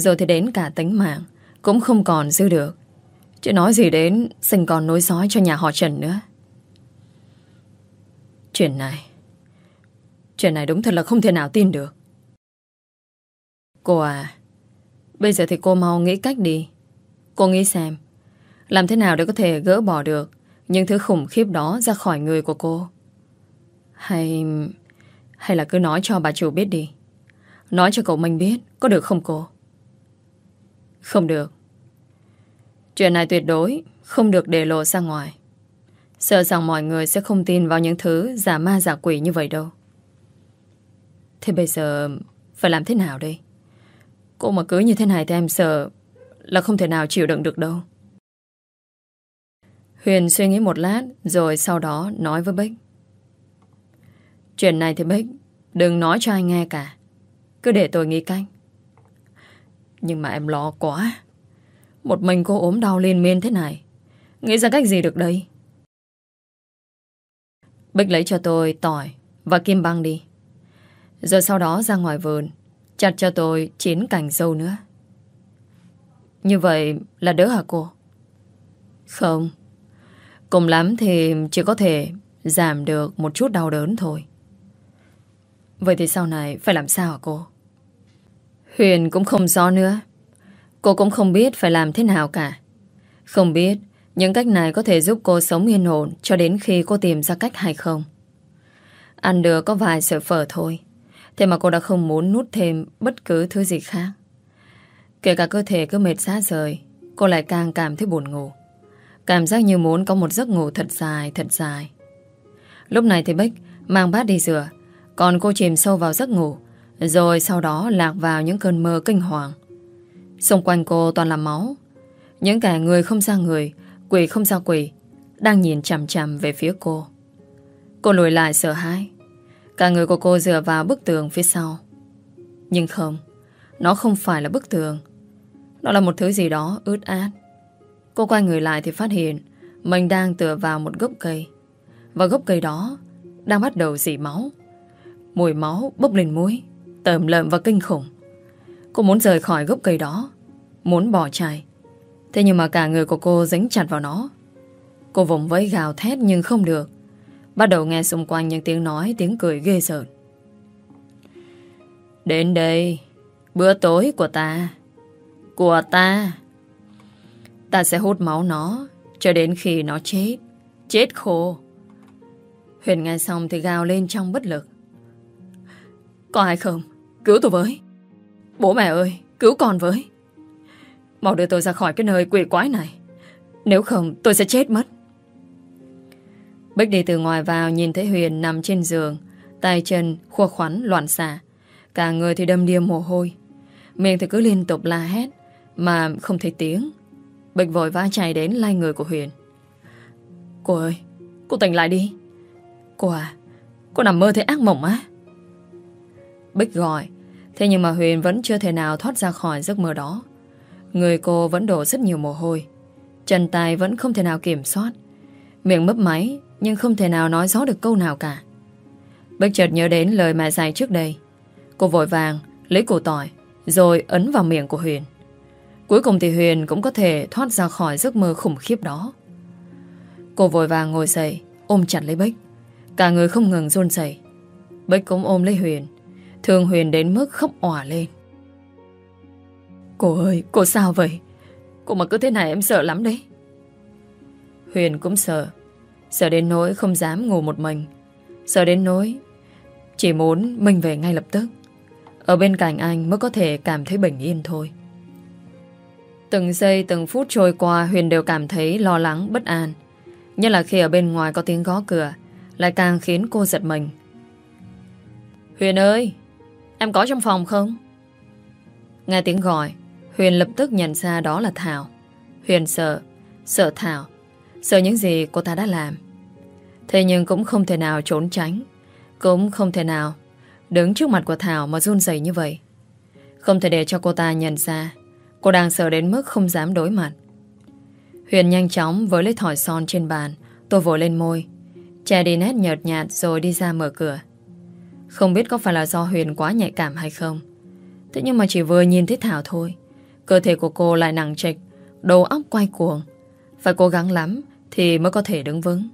rồi thì đến cả tính mạng cũng không còn giữ được. Chứ nói gì đến sinh còn nối dõi cho nhà họ Trần nữa. Chuyện này, chuyện này đúng thật là không thể nào tin được. Cô à, bây giờ thì cô mau nghĩ cách đi. Cô nghĩ xem, làm thế nào để có thể gỡ bỏ được những thứ khủng khiếp đó ra khỏi người của cô? Hay... hay là cứ nói cho bà chủ biết đi. Nói cho cậu Minh biết, có được không cô? Không được. Chuyện này tuyệt đối không được để lộ ra ngoài. Sợ rằng mọi người sẽ không tin vào những thứ giả ma giả quỷ như vậy đâu. Thế bây giờ phải làm thế nào đây? Cô mà cứ như thế này thì em sợ là không thể nào chịu đựng được đâu. Huyền suy nghĩ một lát rồi sau đó nói với Bích. Chuyện này thì Bích đừng nói cho ai nghe cả. Cứ để tôi nghĩ cách. Nhưng mà em lo quá. Một mình cô ốm đau liên miên thế này. Nghĩ ra cách gì được đây? Bích lấy cho tôi tỏi và kim băng đi. Rồi sau đó ra ngoài vườn, chặt cho tôi chín cành dâu nữa. Như vậy là đỡ hả cô? Không. Cùng lắm thì chỉ có thể giảm được một chút đau đớn thôi. Vậy thì sau này phải làm sao hả cô? Huyền cũng không rõ nữa. Cô cũng không biết phải làm thế nào cả. Không biết những cách này có thể giúp cô sống yên ổn cho đến khi cô tìm ra cách hay không. Ăn được có vài sợi phở thôi. Thế mà cô đã không muốn nút thêm bất cứ thứ gì khác. Kể cả cơ thể cứ mệt xa rời, cô lại càng cảm thấy buồn ngủ. Cảm giác như muốn có một giấc ngủ thật dài, thật dài. Lúc này thì Bích mang bát đi rửa, còn cô chìm sâu vào giấc ngủ, rồi sau đó lạc vào những cơn mơ kinh hoàng. Xung quanh cô toàn là máu. Những kẻ người không ra người, quỷ không ra quỷ, đang nhìn chằm chằm về phía cô. Cô lùi lại sợ hãi. Cả người của cô dựa vào bức tường phía sau. Nhưng không, nó không phải là bức tường. Nó là một thứ gì đó ướt át. Cô quay người lại thì phát hiện mình đang tựa vào một gốc cây. Và gốc cây đó đang bắt đầu dỉ máu. Mùi máu bốc lên mũi tởm lợm và kinh khủng. Cô muốn rời khỏi gốc cây đó, muốn bỏ chạy. Thế nhưng mà cả người của cô dính chặt vào nó. Cô vùng vẫy gào thét nhưng không được. Bắt đầu nghe xung quanh những tiếng nói Tiếng cười ghê sợ Đến đây Bữa tối của ta Của ta Ta sẽ hút máu nó Cho đến khi nó chết Chết khô Huyền nghe xong thì gào lên trong bất lực Có ai không Cứu tôi với. Bố mẹ ơi, cứu con với. Mau đưa tôi ra khỏi cái nơi quỷ quái này. Nếu không, tôi sẽ chết mất. Bích đi từ ngoài vào Nhìn thấy Huyền nằm trên giường, tay chân khua khoắn loạn xạ. Cả người thì đâm điềm mồ hôi. Miệng thì cứ liên tục la hét, Mà không thấy tiếng. Bích vội vã chạy đến lai người của Huyền. Cô ơi, Cô tỉnh lại đi. Cô à Cô nằm mơ thấy ác mộng á. Bích gọi Thế nhưng mà Huyền vẫn chưa thể nào thoát ra khỏi giấc mơ đó. Người cô vẫn đổ rất nhiều mồ hôi. Chân tay vẫn không thể nào kiểm soát. Miệng mấp máy, Nhưng không thể nào nói rõ được câu nào cả. Bích chợt nhớ đến lời mẹ dạy trước đây. Cô vội vàng Lấy củ tỏi, Rồi ấn vào miệng của Huyền. Cuối cùng thì Huyền cũng có thể thoát ra khỏi giấc mơ khủng khiếp đó. Cô vội vàng ngồi dậy, Ôm chặt lấy Bích. Cả người không ngừng run rẩy. Bích cũng ôm lấy Huyền. Thương Huyền đến mức khóc òa lên Cô ơi, cô sao vậy? Cô mà cứ thế này em sợ lắm đấy. Huyền cũng sợ. Sợ đến nỗi không dám ngủ một mình. Sợ đến nỗi chỉ muốn mình về ngay lập tức. Ở bên cạnh anh mới có thể cảm thấy bình yên thôi. Từng giây từng phút trôi qua Huyền đều cảm thấy lo lắng, bất an. Nhất là khi ở bên ngoài có tiếng gõ cửa lại càng khiến cô giật mình. Huyền ơi, em có trong phòng không? Nghe tiếng gọi, Huyền lập tức nhận ra đó là Thảo. Huyền sợ, sợ Thảo, sợ những gì cô ta đã làm. Thế nhưng cũng không thể nào trốn tránh, cũng không thể nào đứng trước mặt của Thảo mà run rẩy như vậy. Không thể để cho cô ta nhận ra cô đang sợ đến mức không dám đối mặt. Huyền nhanh chóng với lấy thỏi son trên bàn, tôi vội lên môi, che đi nét nhợt nhạt rồi đi ra mở cửa. Không biết có phải là do Huyền quá nhạy cảm hay không. Thế nhưng mà chỉ vừa nhìn thấy Thảo thôi. Cơ thể của cô lại nặng trịch Đầu óc quay cuồng. Phải cố gắng lắm Thì mới có thể đứng vững.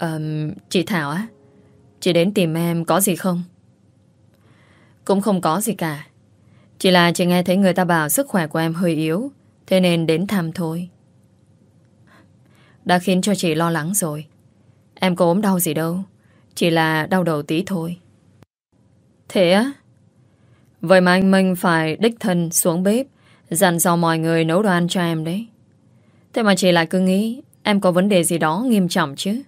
Um, Chị Thảo á Chị đến tìm em có gì không? Cũng không có gì cả. Chỉ là chị nghe thấy người ta bảo Sức khỏe của em hơi yếu Thế nên đến thăm thôi. Đã khiến cho chị lo lắng rồi. Em có ốm đau gì đâu. Chỉ là đau đầu tí thôi. Thế á? Vậy mà anh Minh phải đích thân xuống bếp Dặn dò mọi người nấu đồ ăn cho em đấy. Thế mà chị lại cứ nghĩ Em có vấn đề gì đó nghiêm trọng chứ?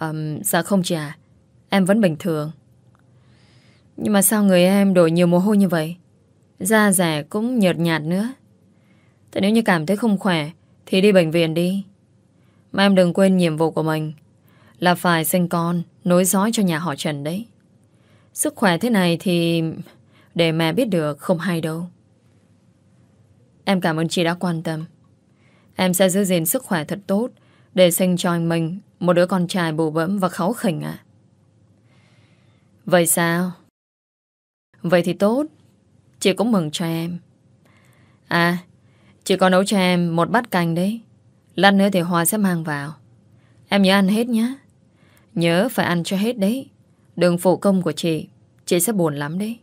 Um, Dạ không chị à Em vẫn bình thường. Nhưng mà sao người em đổi nhiều mồ hôi như vậy? Da rẻ cũng nhợt nhạt nữa. Thế nếu như cảm thấy không khỏe Thì đi bệnh viện đi. Mà em đừng quên nhiệm vụ của mình. Là phải sinh con, Nối dõi cho nhà họ Trần đấy. Sức khỏe thế này thì Để mẹ biết được không hay đâu. Em cảm ơn chị đã quan tâm. Em sẽ giữ gìn sức khỏe thật tốt Để sinh cho anh mình Một đứa con trai bù bẫm và kháu khỉnh à Vậy sao? Vậy thì tốt. Chị cũng mừng cho em. À Chị có nấu cho em một bát canh đấy. Lát nữa thì Hoa sẽ mang vào. Em nhớ ăn hết nhé Nhớ phải ăn cho hết đấy. Đừng phụ công của chị Chị sẽ buồn lắm đấy.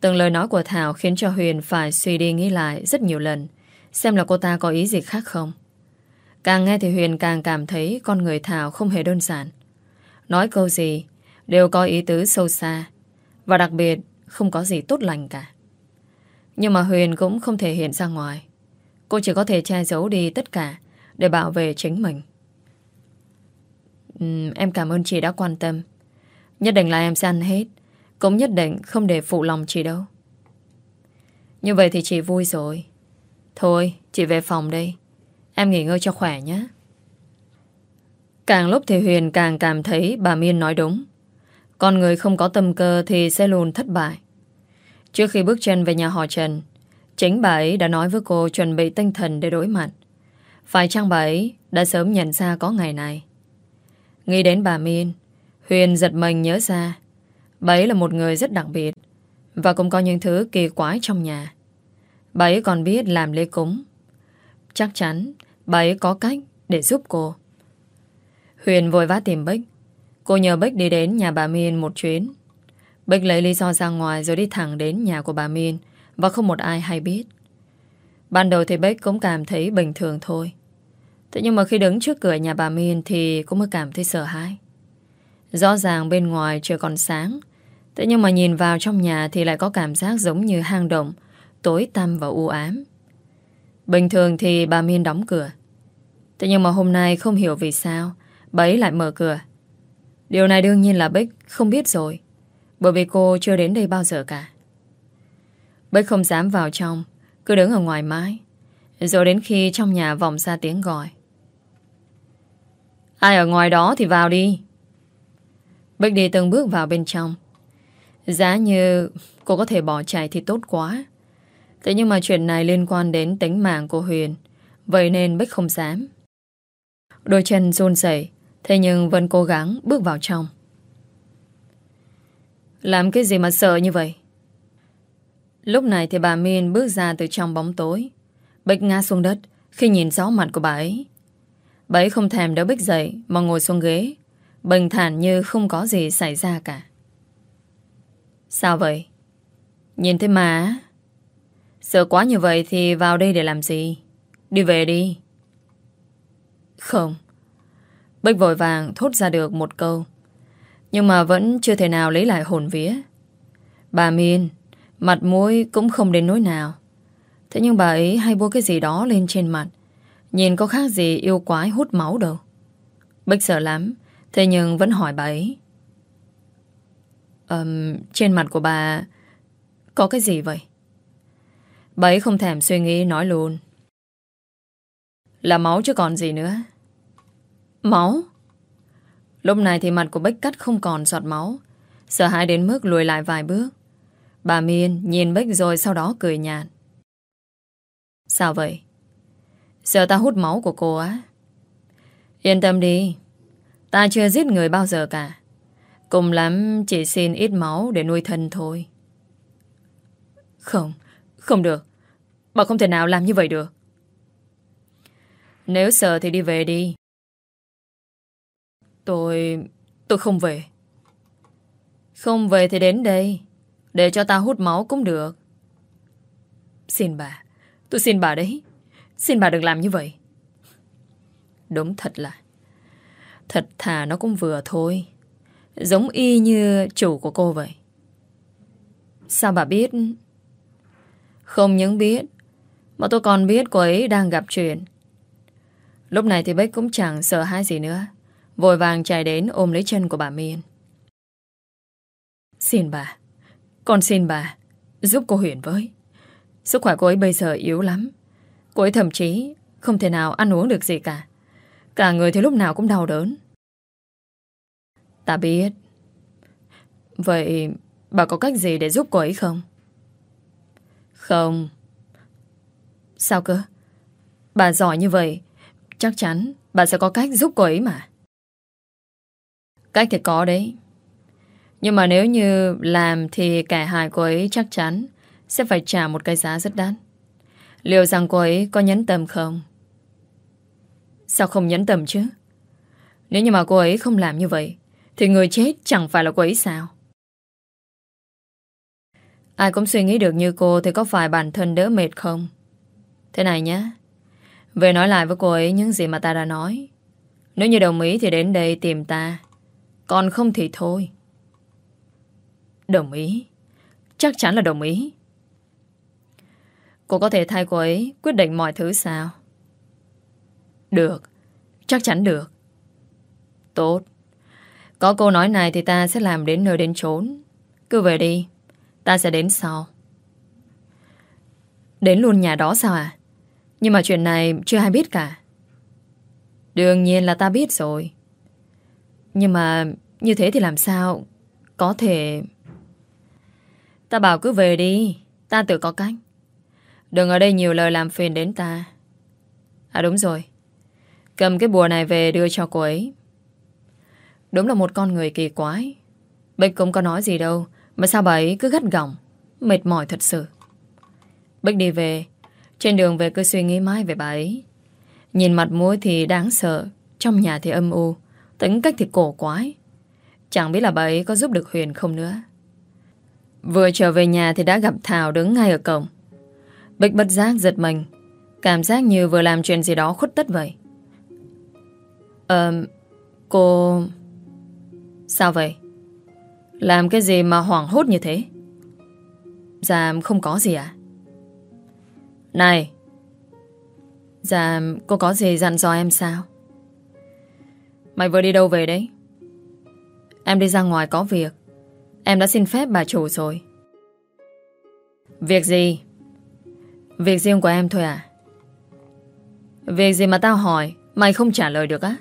Từng lời nói của Thảo khiến cho Huyền phải suy đi nghĩ lại rất nhiều lần, Xem là cô ta có ý gì khác không. Càng nghe thì Huyền càng cảm thấy Con người Thảo không hề đơn giản. Nói câu gì, Đều có ý tứ sâu xa, Và đặc biệt không có gì tốt lành cả. Nhưng mà Huyền cũng không thể hiện ra ngoài. Cô chỉ có thể che giấu đi tất cả Để bảo vệ chính mình. Ừ, em cảm ơn chị đã quan tâm. Nhất định là em sẽ ăn hết. Cũng nhất định không để phụ lòng chị đâu. Như vậy thì chị vui rồi. Thôi, chị về phòng đây. Em nghỉ ngơi cho khỏe nhé. Càng lúc thì Huyền càng cảm thấy bà Miên nói đúng. Con người không có tâm cơ thì sẽ luôn thất bại. Trước khi bước chân về nhà họ Trần, Chính bà ấy đã nói với cô chuẩn bị tinh thần để đối mặt. Phải chăng bà ấy đã sớm nhận ra có ngày này? Nghĩ đến bà Min, Huyền giật mình nhớ ra Bà ấy là một người rất đặc biệt Và cũng có những thứ kỳ quái trong nhà Bà ấy còn biết làm lễ cúng Chắc chắn Bà ấy có cách để giúp cô. Huyền vội vã tìm Bích. Cô nhờ Bích đi đến nhà bà Min một chuyến. Bích lấy lý do ra ngoài rồi đi thẳng đến nhà của bà Min và không một ai hay biết. Ban đầu thì Bích cũng cảm thấy bình thường thôi. Thế nhưng mà khi đứng trước cửa nhà bà Miên thì cũng mới cảm thấy sợ hãi. Rõ ràng bên ngoài trời còn sáng. Thế nhưng mà nhìn vào trong nhà Thì lại có cảm giác giống như hang động, Tối tăm và u ám. Bình thường thì bà Miên đóng cửa. Thế nhưng mà hôm nay không hiểu vì sao, Bà ấy lại mở cửa. Điều này đương nhiên là Bích không biết rồi, Bởi vì cô chưa đến đây bao giờ cả. Bích không dám vào trong, Cứ đứng ở ngoài mái. Rồi đến khi trong nhà vọng ra tiếng gọi Ai ở ngoài đó thì vào đi. Bích đi từng bước vào bên trong. Giá như cô có thể bỏ chạy thì tốt quá. Thế nhưng mà chuyện này liên quan đến tính mạng của Huyền, Vậy nên Bích không dám. Đôi chân run rẩy, Thế nhưng vẫn cố gắng bước vào trong. Làm cái gì mà sợ như vậy? Lúc này thì bà Min bước ra từ trong bóng tối. Bích ngã xuống đất Khi nhìn rõ mặt của bà ấy. Bà ấy không thèm đỡ Bích dậy Mà ngồi xuống ghế. Bình thản như không có gì xảy ra cả. Sao vậy? Nhìn thấy mà Sợ quá như vậy thì vào đây để làm gì? Đi về đi. Không. Bích vội vàng thốt ra được một câu. Nhưng mà vẫn chưa thể nào lấy lại hồn vía. Bà Miên, Mặt mũi cũng không đến nỗi nào. Thế nhưng bà ấy hay bôi cái gì đó lên trên mặt. Nhìn có khác gì yêu quái hút máu đâu. Bích sợ lắm Thế nhưng vẫn hỏi bà ấy. Um, Trên mặt của bà Có cái gì vậy? Bà ấy không thèm suy nghĩ nói luôn. Là máu chứ còn gì nữa. Máu? Lúc này thì mặt của Bích Cắt không còn giọt máu. Sợ hãi đến mức lùi lại vài bước. Bà Miên nhìn Bích rồi sau đó cười nhạt. Sao vậy? Sợ ta hút máu của cô á. Yên tâm đi. Ta chưa giết người bao giờ cả. Cùng lắm chỉ xin ít máu để nuôi thân thôi. Không Không được. Bà không thể nào làm như vậy được. Nếu sợ thì đi về đi. Tôi... Tôi không về. Không về thì đến đây. Để cho ta hút máu cũng được. Xin bà, Tôi xin bà đấy. Xin bà đừng làm như vậy. Đúng thật là. Thật thà nó cũng vừa thôi. Giống y như chủ của cô vậy. Sao bà biết? Không những biết Mà tôi còn biết cô ấy đang gặp chuyện. Lúc này thì Bích cũng chẳng sợ hãi gì nữa. Vội vàng chạy đến ôm lấy chân của bà Miên. Xin bà. Con xin bà Giúp cô Huyền với. Sức khỏe cô ấy bây giờ yếu lắm Cô ấy thậm chí không thể nào ăn uống được gì cả. Cả người thì lúc nào cũng đau đớn. Ta biết. Vậy bà có cách gì để giúp cô ấy không? Không. Sao cơ? Bà giỏi như vậy, Chắc chắn bà sẽ có cách giúp cô ấy mà. Cách thì có đấy. Nhưng mà nếu như làm Thì kẻ hại cô ấy chắc chắn Sẽ phải trả một cái giá rất đắt. Liệu rằng cô ấy có nhấn tâm không? Sao không nhấn tâm chứ? Nếu như mà cô ấy không làm như vậy, Thì người chết chẳng phải là cô ấy sao? Ai cũng suy nghĩ được như cô Thì có phải bản thân đỡ mệt không? Thế này nhé Về nói lại với cô ấy những gì mà ta đã nói Nếu như đồng ý thì đến đây tìm ta Còn không thì thôi Đồng ý Chắc chắn là đồng ý Cô có thể thay cô ấy quyết định mọi thứ sao? Được, Chắc chắn được. Tốt. Có câu nói này thì ta sẽ làm đến nơi đến chốn. Cứ về đi, Ta sẽ đến sau. Đến luôn nhà đó sao à? Nhưng mà chuyện này chưa ai biết cả. Đương nhiên là ta biết rồi. Nhưng mà Như thế thì làm sao Có thể? Ta bảo cứ về đi, Ta tự có cách. Đừng ở đây nhiều lời làm phiền đến ta. À đúng rồi. Cầm cái bùa này về đưa cho cô ấy. Đúng là một con người kỳ quái. Bích cũng có nói gì đâu, Mà sao bà ấy cứ gắt gỏng, Mệt mỏi thật sự. Bích đi về, Trên đường về cứ suy nghĩ mãi về bà ấy. Nhìn mặt mũi thì đáng sợ, Trong nhà thì âm u, Tính cách thì cổ quái. Chẳng biết là bà ấy có giúp được Huyền không nữa. Vừa trở về nhà thì đã gặp Thảo đứng ngay ở cổng. Bích bất giác giật mình. Cảm giác như vừa làm chuyện gì đó khuất tất vậy. Ờ Cô Sao vậy? Làm cái gì mà hoảng hốt như thế? Dạ không có gì à Này Dạ cô có gì dặn dò em sao? Mày vừa đi đâu về đấy? Em đi ra ngoài có việc. Em đã xin phép bà chủ rồi. Việc gì? Việc riêng của em thôi à? Việc gì mà tao hỏi, Mày không trả lời được á?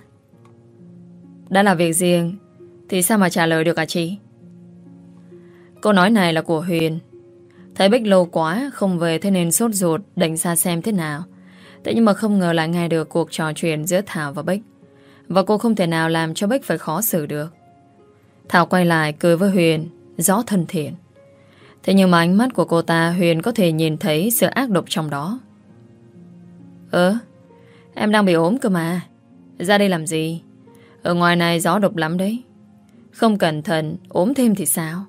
Đã là việc riêng, Thì sao mà trả lời được à chị? Câu nói này là của Huyền. Thấy Bích lâu quá, Không về thế nên sốt ruột đánh ra xem thế nào. Thế nhưng mà không ngờ lại nghe được cuộc trò chuyện giữa Thảo và Bích. Và cô không thể nào làm cho Bích phải khó xử được. Thảo quay lại cười với Huyền, Gió thân thiện. Thế nhưng mà ánh mắt của cô ta Huyền có thể nhìn thấy sự ác độc trong đó. Ơ, Em đang bị ốm cơ mà. Ra đây làm gì? Ở ngoài này gió độc lắm đấy. Không cẩn thận, ốm thêm thì sao?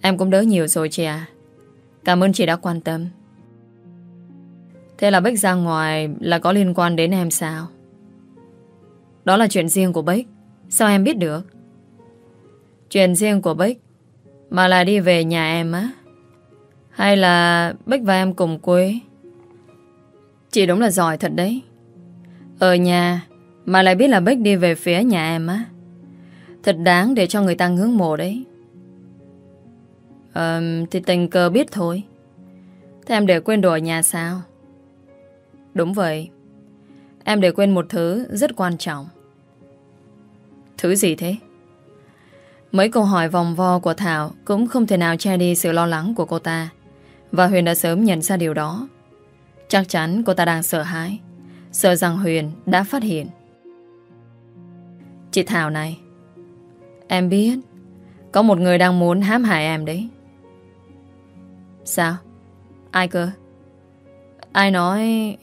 Em cũng đỡ nhiều rồi chị à Cảm ơn chị đã quan tâm. Thế là Bích ra ngoài Là có liên quan đến em sao? Đó là chuyện riêng của Bích Sao em biết được? Chuyện riêng của Bích mà là đi về nhà em á? Hay là Bích và em cùng quê Chị đúng là giỏi thật đấy. Ở nhà, Mà lại biết là Bích đi về phía nhà em á. Thật đáng để cho người ta ngưỡng mộ đấy. Ờ Thì tình cờ biết thôi. Thế em để quên đồ ở nhà sao? Đúng vậy. Em để quên một thứ rất quan trọng. Thứ gì thế? Mấy câu hỏi vòng vo của Thảo Cũng không thể nào che đi sự lo lắng của cô ta. Và Huyền đã sớm nhận ra điều đó. Chắc chắn cô ta đang sợ hãi. Sợ rằng Huyền đã phát hiện. Chị Thảo này, Em biết Có một người đang muốn hãm hại em đấy. Sao? Ai cơ? Ai nói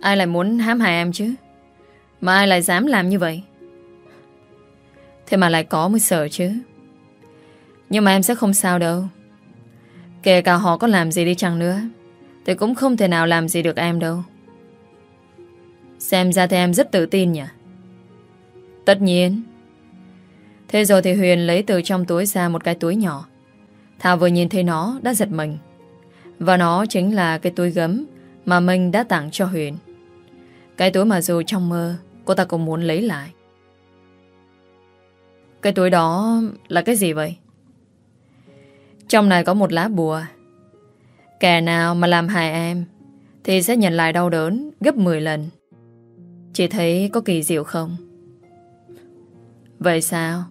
Ai lại muốn hãm hại em chứ? Mà ai lại dám làm như vậy? Thế mà lại có mới sợ chứ. Nhưng mà em sẽ không sao đâu. Kể cả họ có làm gì đi chăng nữa, Thì cũng không thể nào làm gì được em đâu. Xem ra thì em rất tự tin nhỉ? Tất nhiên. Thế rồi thì Huyền lấy từ trong túi ra một cái túi nhỏ. Thảo vừa nhìn thấy nó đã giật mình. Và nó chính là cái túi gấm Mà mình đã tặng cho Huyền. Cái túi mà dù trong mơ, Cô ta cũng muốn lấy lại cái túi đó là cái gì vậy? Trong này có một lá bùa. Kẻ nào mà làm hại em thì sẽ nhận lại đau đớn gấp 10 lần. Chị thấy có kỳ diệu không? Vậy sao?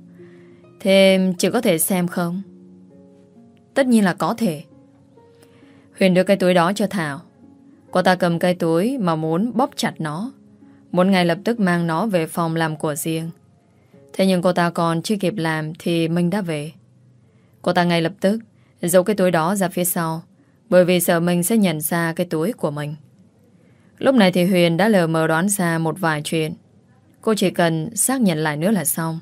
Thêm chị có thể xem không? Tất nhiên là có thể. Huyền đưa cái túi đó cho Thảo. Cô ta cầm cây túi mà muốn bóp chặt nó. Muốn ngay lập tức mang nó về phòng làm của riêng. Thế nhưng cô ta còn chưa kịp làm Thì Minh đã về. Cô ta ngay lập tức Giấu cái túi đó ra phía sau, Bởi vì sợ mình sẽ nhận ra cái túi của mình. Lúc này thì Huyền đã lờ mờ đoán ra một vài chuyện. Cô chỉ cần xác nhận lại nữa là xong.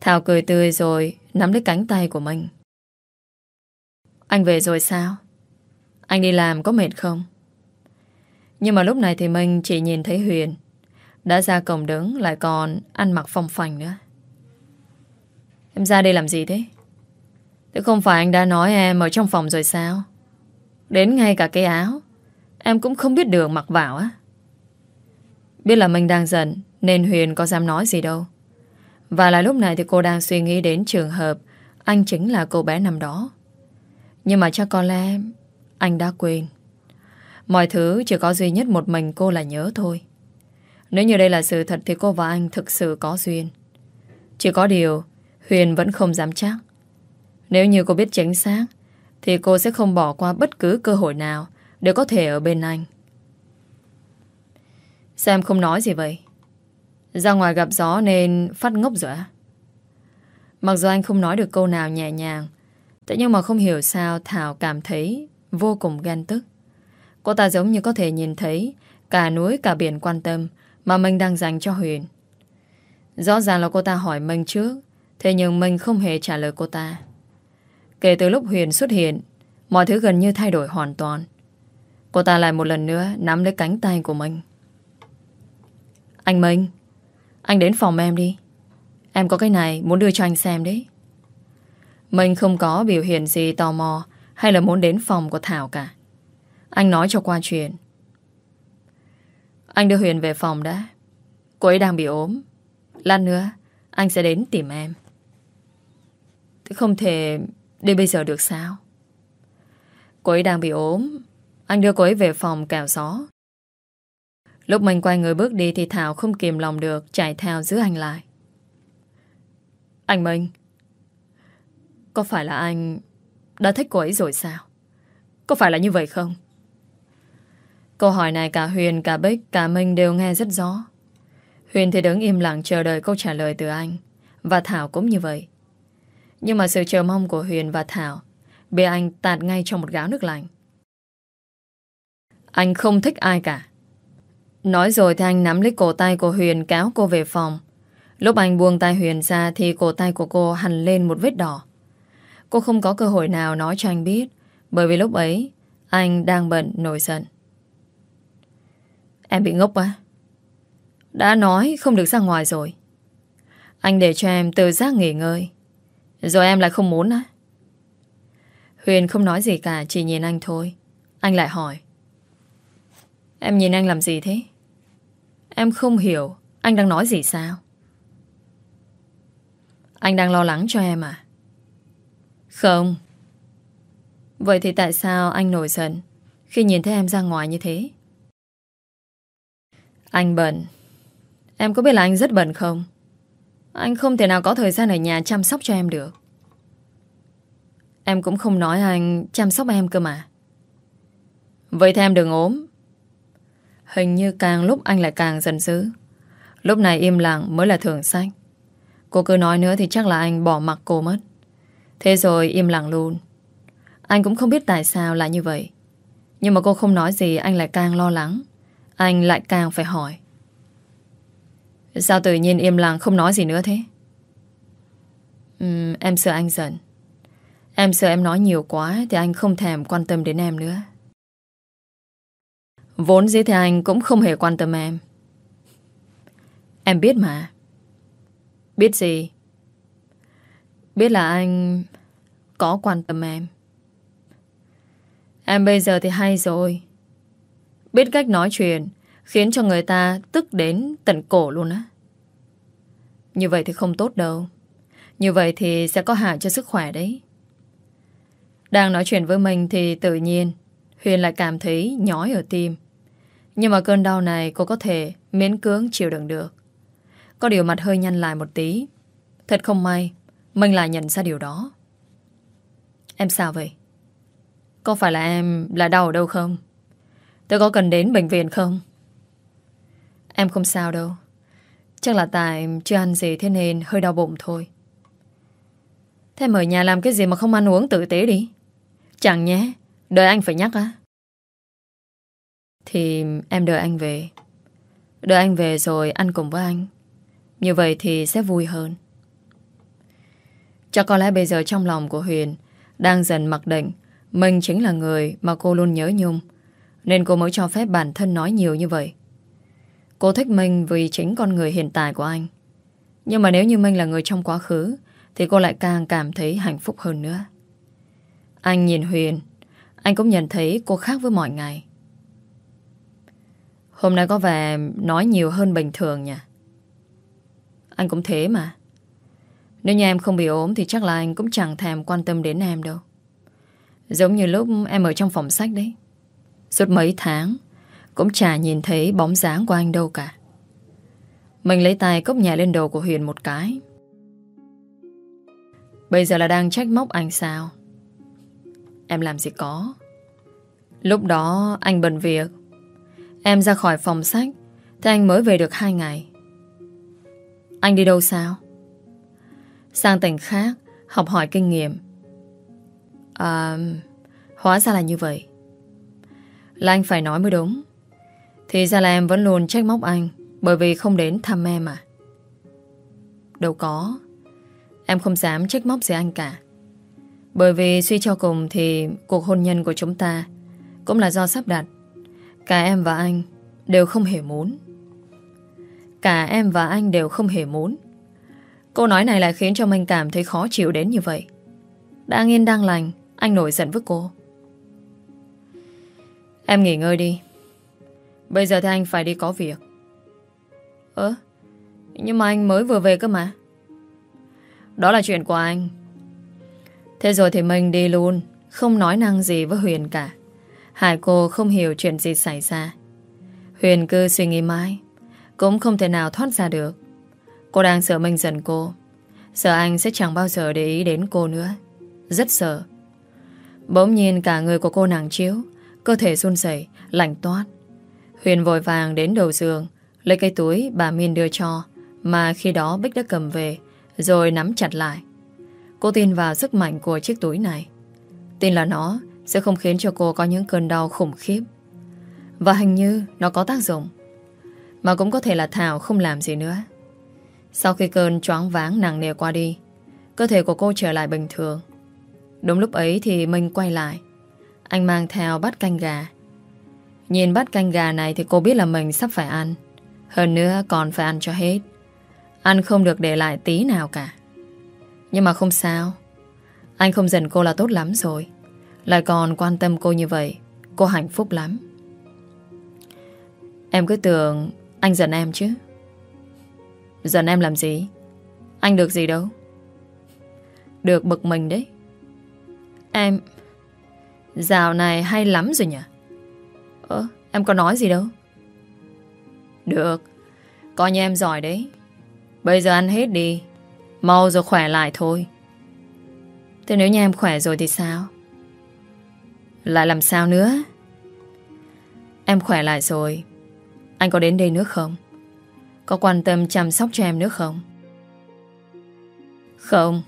Thảo cười tươi rồi Nắm lấy cánh tay của mình. Anh về rồi sao? Anh đi làm có mệt không? Nhưng mà lúc này thì mình chỉ nhìn thấy Huyền đã ra cổng đứng, lại còn ăn mặc phong phành nữa. Em ra đây làm gì thế? Thế không phải anh đã nói em ở trong phòng rồi sao? Đến ngay cả cái áo, Em cũng không biết đường mặc vào á Biết là mình đang giận, Nên Huyền có dám nói gì đâu Và là lúc này thì cô đang suy nghĩ đến trường hợp Anh chính là cô bé năm đó Nhưng mà chắc có lẽ Anh đã quên Mọi thứ chỉ có duy nhất một mình cô là nhớ thôi nếu như đây là sự thật thì cô và anh thực sự có duyên. Chỉ có điều, Huyền vẫn không dám chắc. Nếu như cô biết chính xác, thì cô sẽ không bỏ qua bất cứ cơ hội nào để có thể ở bên anh. Sao em không nói gì vậy? Ra ngoài gặp gió nên phát ngốc rồi á? Mặc dù anh không nói được câu nào nhẹ nhàng, thế nhưng mà không hiểu sao Thảo cảm thấy vô cùng ghen tức. Cô ta giống như có thể nhìn thấy Cả núi cả biển quan tâm mà mình đang dành cho Huyền. Rõ ràng là cô ta hỏi mình trước, Thế nhưng mình không hề trả lời cô ta. Kể từ lúc Huyền xuất hiện, Mọi thứ gần như thay đổi hoàn toàn. Cô ta lại một lần nữa Nắm lấy cánh tay của mình. Anh Minh, Anh đến phòng em đi. Em có cái này muốn đưa cho anh xem đấy. Mình không có biểu hiện gì tò mò Hay là muốn đến phòng của Thảo cả. Anh nói cho qua chuyện anh đưa Huyền về phòng đã. Cô ấy đang bị ốm. Lát nữa, Anh sẽ đến tìm em. Không thể Đi bây giờ được sao? Cô ấy đang bị ốm. Anh đưa cô ấy về phòng cào gió. Lúc mình quay người bước đi Thì Thảo không kìm lòng được Chạy theo giữ anh lại. Anh Minh, Có phải là anh Đã thích cô ấy rồi sao? Có phải là như vậy không? Câu hỏi này cả Huyền, cả Bích, cả Minh đều nghe rất rõ. Huyền thì đứng im lặng chờ đợi câu trả lời từ anh. Và Thảo cũng như vậy. Nhưng mà sự chờ mong của Huyền và Thảo bị anh tạt ngay trong một gáo nước lạnh. Anh không thích ai cả. Nói rồi thì anh nắm lấy cổ tay của Huyền kéo cô về phòng. Lúc anh buông tay Huyền ra thì cổ tay của cô hằn lên một vết đỏ. Cô không có cơ hội nào nói cho anh biết bởi vì lúc ấy anh đang bận nổi giận. Em bị ngốc quá. Đã nói không được ra ngoài rồi. Anh để cho em tự giác nghỉ ngơi. Rồi em lại không muốn á. Huyền không nói gì cả, chỉ nhìn anh thôi. Anh lại hỏi. Em nhìn anh làm gì thế? Em không hiểu anh đang nói gì sao? Anh đang lo lắng cho em à? Không. Vậy thì tại sao anh nổi giận khi nhìn thấy em ra ngoài như thế? Anh bận. Em có biết là anh rất bận không? Anh không thể nào có thời gian ở nhà chăm sóc cho em được. Em cũng không nói anh chăm sóc em cơ mà. Vậy thì em đừng ốm. Hình như càng lúc anh lại càng dần dữ. Lúc này im lặng mới là thường sách. Cô cứ nói nữa thì chắc là anh bỏ mặc cô mất. Thế rồi im lặng luôn. Anh cũng không biết tại sao lại như vậy. Nhưng mà cô không nói gì, anh lại càng lo lắng. Anh lại càng phải hỏi. Sao tự nhiên im lặng không nói gì nữa thế? Uhm, em sợ anh giận. Em sợ em nói nhiều quá thì anh không thèm quan tâm đến em nữa. Vốn dĩ thì anh cũng không hề quan tâm em. Em biết mà. Biết gì? Biết là anh có quan tâm em. Em bây giờ thì hay rồi. Biết cách nói chuyện, Khiến cho người ta tức đến tận cổ luôn á. Như vậy thì không tốt đâu. Như vậy thì sẽ có hại cho sức khỏe đấy. Đang nói chuyện với mình thì tự nhiên, Huyền lại cảm thấy nhói ở tim. Nhưng mà cơn đau này cô có thể miễn cưỡng chịu đựng được. Có điều mặt hơi nhăn lại một tí. Thật không may, Mình lại nhận ra điều đó. Em sao vậy? Có phải là em là đau ở đâu không? Tôi có cần đến bệnh viện không? Em không sao đâu. Chắc là tại chưa ăn gì thế nên hơi đau bụng thôi. Thế mời nhà làm cái gì mà không ăn uống tử tế đi? Chẳng nhé, đợi anh phải nhắc á. Thì em đợi anh về. Đợi anh về rồi ăn cùng với anh. Như vậy thì sẽ vui hơn. Chắc có lẽ bây giờ trong lòng của Huyền đang dần mặc định mình chính là người mà cô luôn nhớ nhung nên cô mới cho phép bản thân nói nhiều như vậy. Cô thích Minh vì chính con người hiện tại của anh. Nhưng mà nếu như Minh là người trong quá khứ, thì cô lại càng cảm thấy hạnh phúc hơn nữa. Anh nhìn Huyền anh cũng nhận thấy cô khác với mọi ngày. Hôm nay có vẻ nói nhiều hơn bình thường nha. Anh cũng thế mà. Nếu như em không bị ốm thì chắc là anh cũng chẳng thèm quan tâm đến em đâu. Giống như lúc em ở trong phòng sách đấy. Suốt mấy tháng, Cũng chả nhìn thấy bóng dáng của anh đâu cả. Mình lấy tay cốc nhà lên đầu của Huyền một cái. Bây giờ là đang trách móc anh sao? Em làm gì có? Lúc đó anh bận việc. Em ra khỏi phòng sách, Thế anh mới về được hai ngày. Anh đi đâu sao? Sang tỉnh khác, Học hỏi kinh nghiệm. À Hóa ra là như vậy là anh phải nói mới đúng. Thì ra là em vẫn luôn trách móc anh, Bởi vì không đến thăm em à? Đâu có. Em không dám trách móc gì anh cả. Bởi vì suy cho cùng Thì cuộc hôn nhân của chúng ta Cũng là do sắp đặt. Cả em và anh đều không hề muốn. Cả em và anh đều không hề muốn. Câu nói này lại khiến cho mình cảm thấy khó chịu đến như vậy. Đang yên đang lành, Anh nổi giận với cô. Em nghỉ ngơi đi. Bây giờ thì anh phải đi có việc. Ơ, Nhưng mà anh mới vừa về cơ mà. Đó là chuyện của anh. Thế rồi thì mình đi luôn, Không nói năng gì với Huyền cả. Hải cô không hiểu chuyện gì xảy ra. Huyền cứ suy nghĩ mãi, Cũng không thể nào thoát ra được. Cô đang sợ mình giận cô. Sợ anh sẽ chẳng bao giờ để ý đến cô nữa. Rất sợ. Bỗng nhiên cả người của cô nàng chiếu. Cơ thể run rẩy, lạnh toát. Huyền vội vàng đến đầu giường, Lấy cây túi bà Min đưa cho, Mà khi đó Bích đã cầm về, Rồi nắm chặt lại. Cô tin vào sức mạnh của chiếc túi này. Tin là nó sẽ không khiến cho cô có những cơn đau khủng khiếp. Và hình như nó có tác dụng, Mà cũng có thể là Thảo không làm gì nữa. Sau khi cơn choáng váng nặng nề qua đi, Cơ thể của cô trở lại bình thường. Đúng lúc ấy thì Minh quay lại anh mang theo bát canh gà. Nhìn bát canh gà này thì cô biết là mình sắp phải ăn. Hơn nữa còn phải ăn cho hết. Ăn không được để lại tí nào cả. Nhưng mà không sao. Anh không giận cô là tốt lắm rồi. Lại còn quan tâm cô như vậy, Cô hạnh phúc lắm. Em cứ tưởng Anh giận em chứ. Giận em làm gì? Anh được gì đâu. Được bực mình đấy. Em Dạo này hay lắm rồi nhỉ? Ơ, em có nói gì đâu. Được, Coi như em giỏi đấy. Bây giờ ăn hết đi, Mau rồi khỏe lại thôi. Thế nếu như em khỏe rồi thì sao? Lại làm sao nữa? Em khỏe lại rồi. Anh có đến đây nữa không? Có quan tâm chăm sóc cho em nữa không? Không.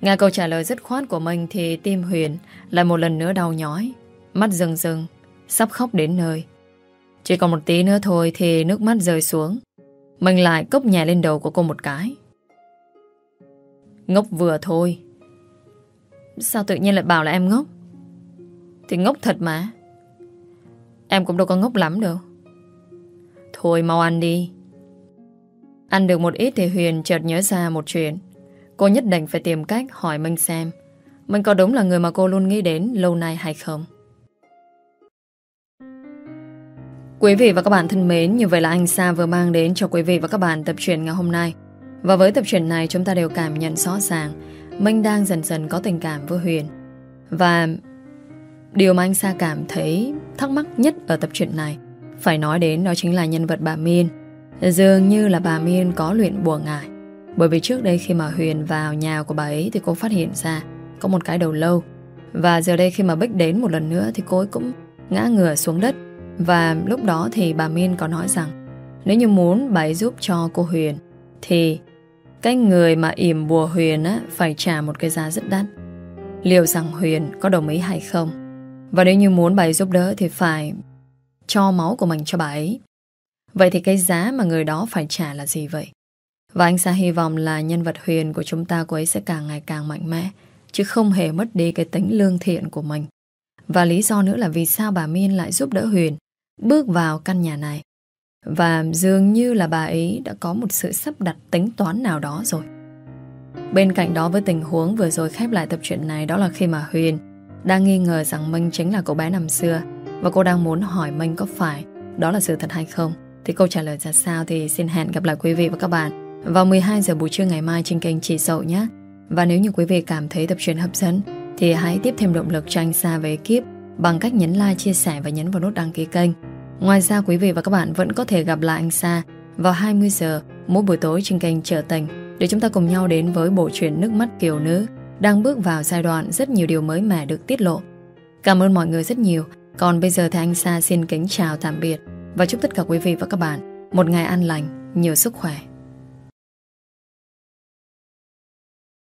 Nghe câu trả lời dứt khoát của mình Thì tim Huyền lại một lần nữa đau nhói, Mắt rừng rừng Sắp khóc đến nơi. Chỉ còn một tí nữa thôi Thì nước mắt rơi xuống. Mình lại cốc nhẹ lên đầu của cô một cái. Ngốc vừa thôi. Sao tự nhiên lại bảo là em ngốc? Thì ngốc thật mà. Em cũng đâu có ngốc lắm đâu. Thôi mau ăn đi. Ăn được một ít thì Huyền chợt nhớ ra một chuyện. Cô nhất định phải tìm cách hỏi Minh xem Mình có đúng là người mà cô luôn nghĩ đến lâu nay hay không Quý vị và các bạn thân mến, như vậy là anh Sa vừa mang đến cho quý vị và các bạn tập truyện ngày hôm nay. Và với tập truyện này chúng ta đều cảm nhận rõ ràng Minh đang dần dần có tình cảm với Huyền. Và điều mà anh Sa cảm thấy thắc mắc nhất ở tập truyện này phải nói đến đó chính là nhân vật bà Miên. Dường như là bà Miên có luyện bùa ngải. Bởi vì trước đây khi mà Huyền vào nhà của bà ấy thì cô phát hiện ra có một cái đầu lâu. Và giờ đây khi mà Bích đến một lần nữa thì cô ấy cũng ngã ngửa xuống đất và lúc đó thì bà Min có nói rằng, Nếu như muốn bà ấy giúp cho cô Huyền Thì Cái người mà ỉm bùa Huyền á Phải trả một cái giá rất đắt Liệu rằng Huyền có đồng ý hay không Và nếu như muốn bà ấy giúp đỡ Thì phải cho máu của mình cho bà ấy Vậy thì cái giá mà người đó phải trả là gì vậy? Và anh Sa hy vọng là nhân vật Huyền của chúng ta cô ấy sẽ càng ngày càng mạnh mẽ, Chứ không hề mất đi cái tính lương thiện của mình Và lý do nữa là vì sao bà Miên lại giúp đỡ Huyền bước vào căn nhà này. Và dường như là bà ấy đã có một sự sắp đặt tính toán nào đó rồi. Bên cạnh đó với tình huống vừa rồi khép lại tập truyện này, đó là khi mà Huyền đang nghi ngờ rằng Minh chính là cậu bé năm xưa và cô đang muốn hỏi Minh có phải đó là sự thật hay không. Thì câu trả lời ra sao thì xin hẹn gặp lại quý vị và các bạn vào 12 giờ buổi trưa ngày mai trên kênh Chị Sậu nhé. Và nếu như quý vị cảm thấy tập truyện hấp dẫn thì hãy tiếp thêm động lực cho anh Sa với ekip bằng cách nhấn like, chia sẻ và nhấn vào nút đăng ký kênh. Ngoài ra quý vị và các bạn vẫn có thể gặp lại anh Sa vào 20 giờ mỗi buổi tối trên kênh Trở Tình để chúng ta cùng nhau đến với bộ truyện Nước mắt kiều nữ đang bước vào giai đoạn rất nhiều điều mới mẻ được tiết lộ. Cảm ơn mọi người rất nhiều. Còn bây giờ thì anh Sa xin kính chào tạm biệt và chúc tất cả quý vị và các bạn một ngày an lành, nhiều sức khỏe.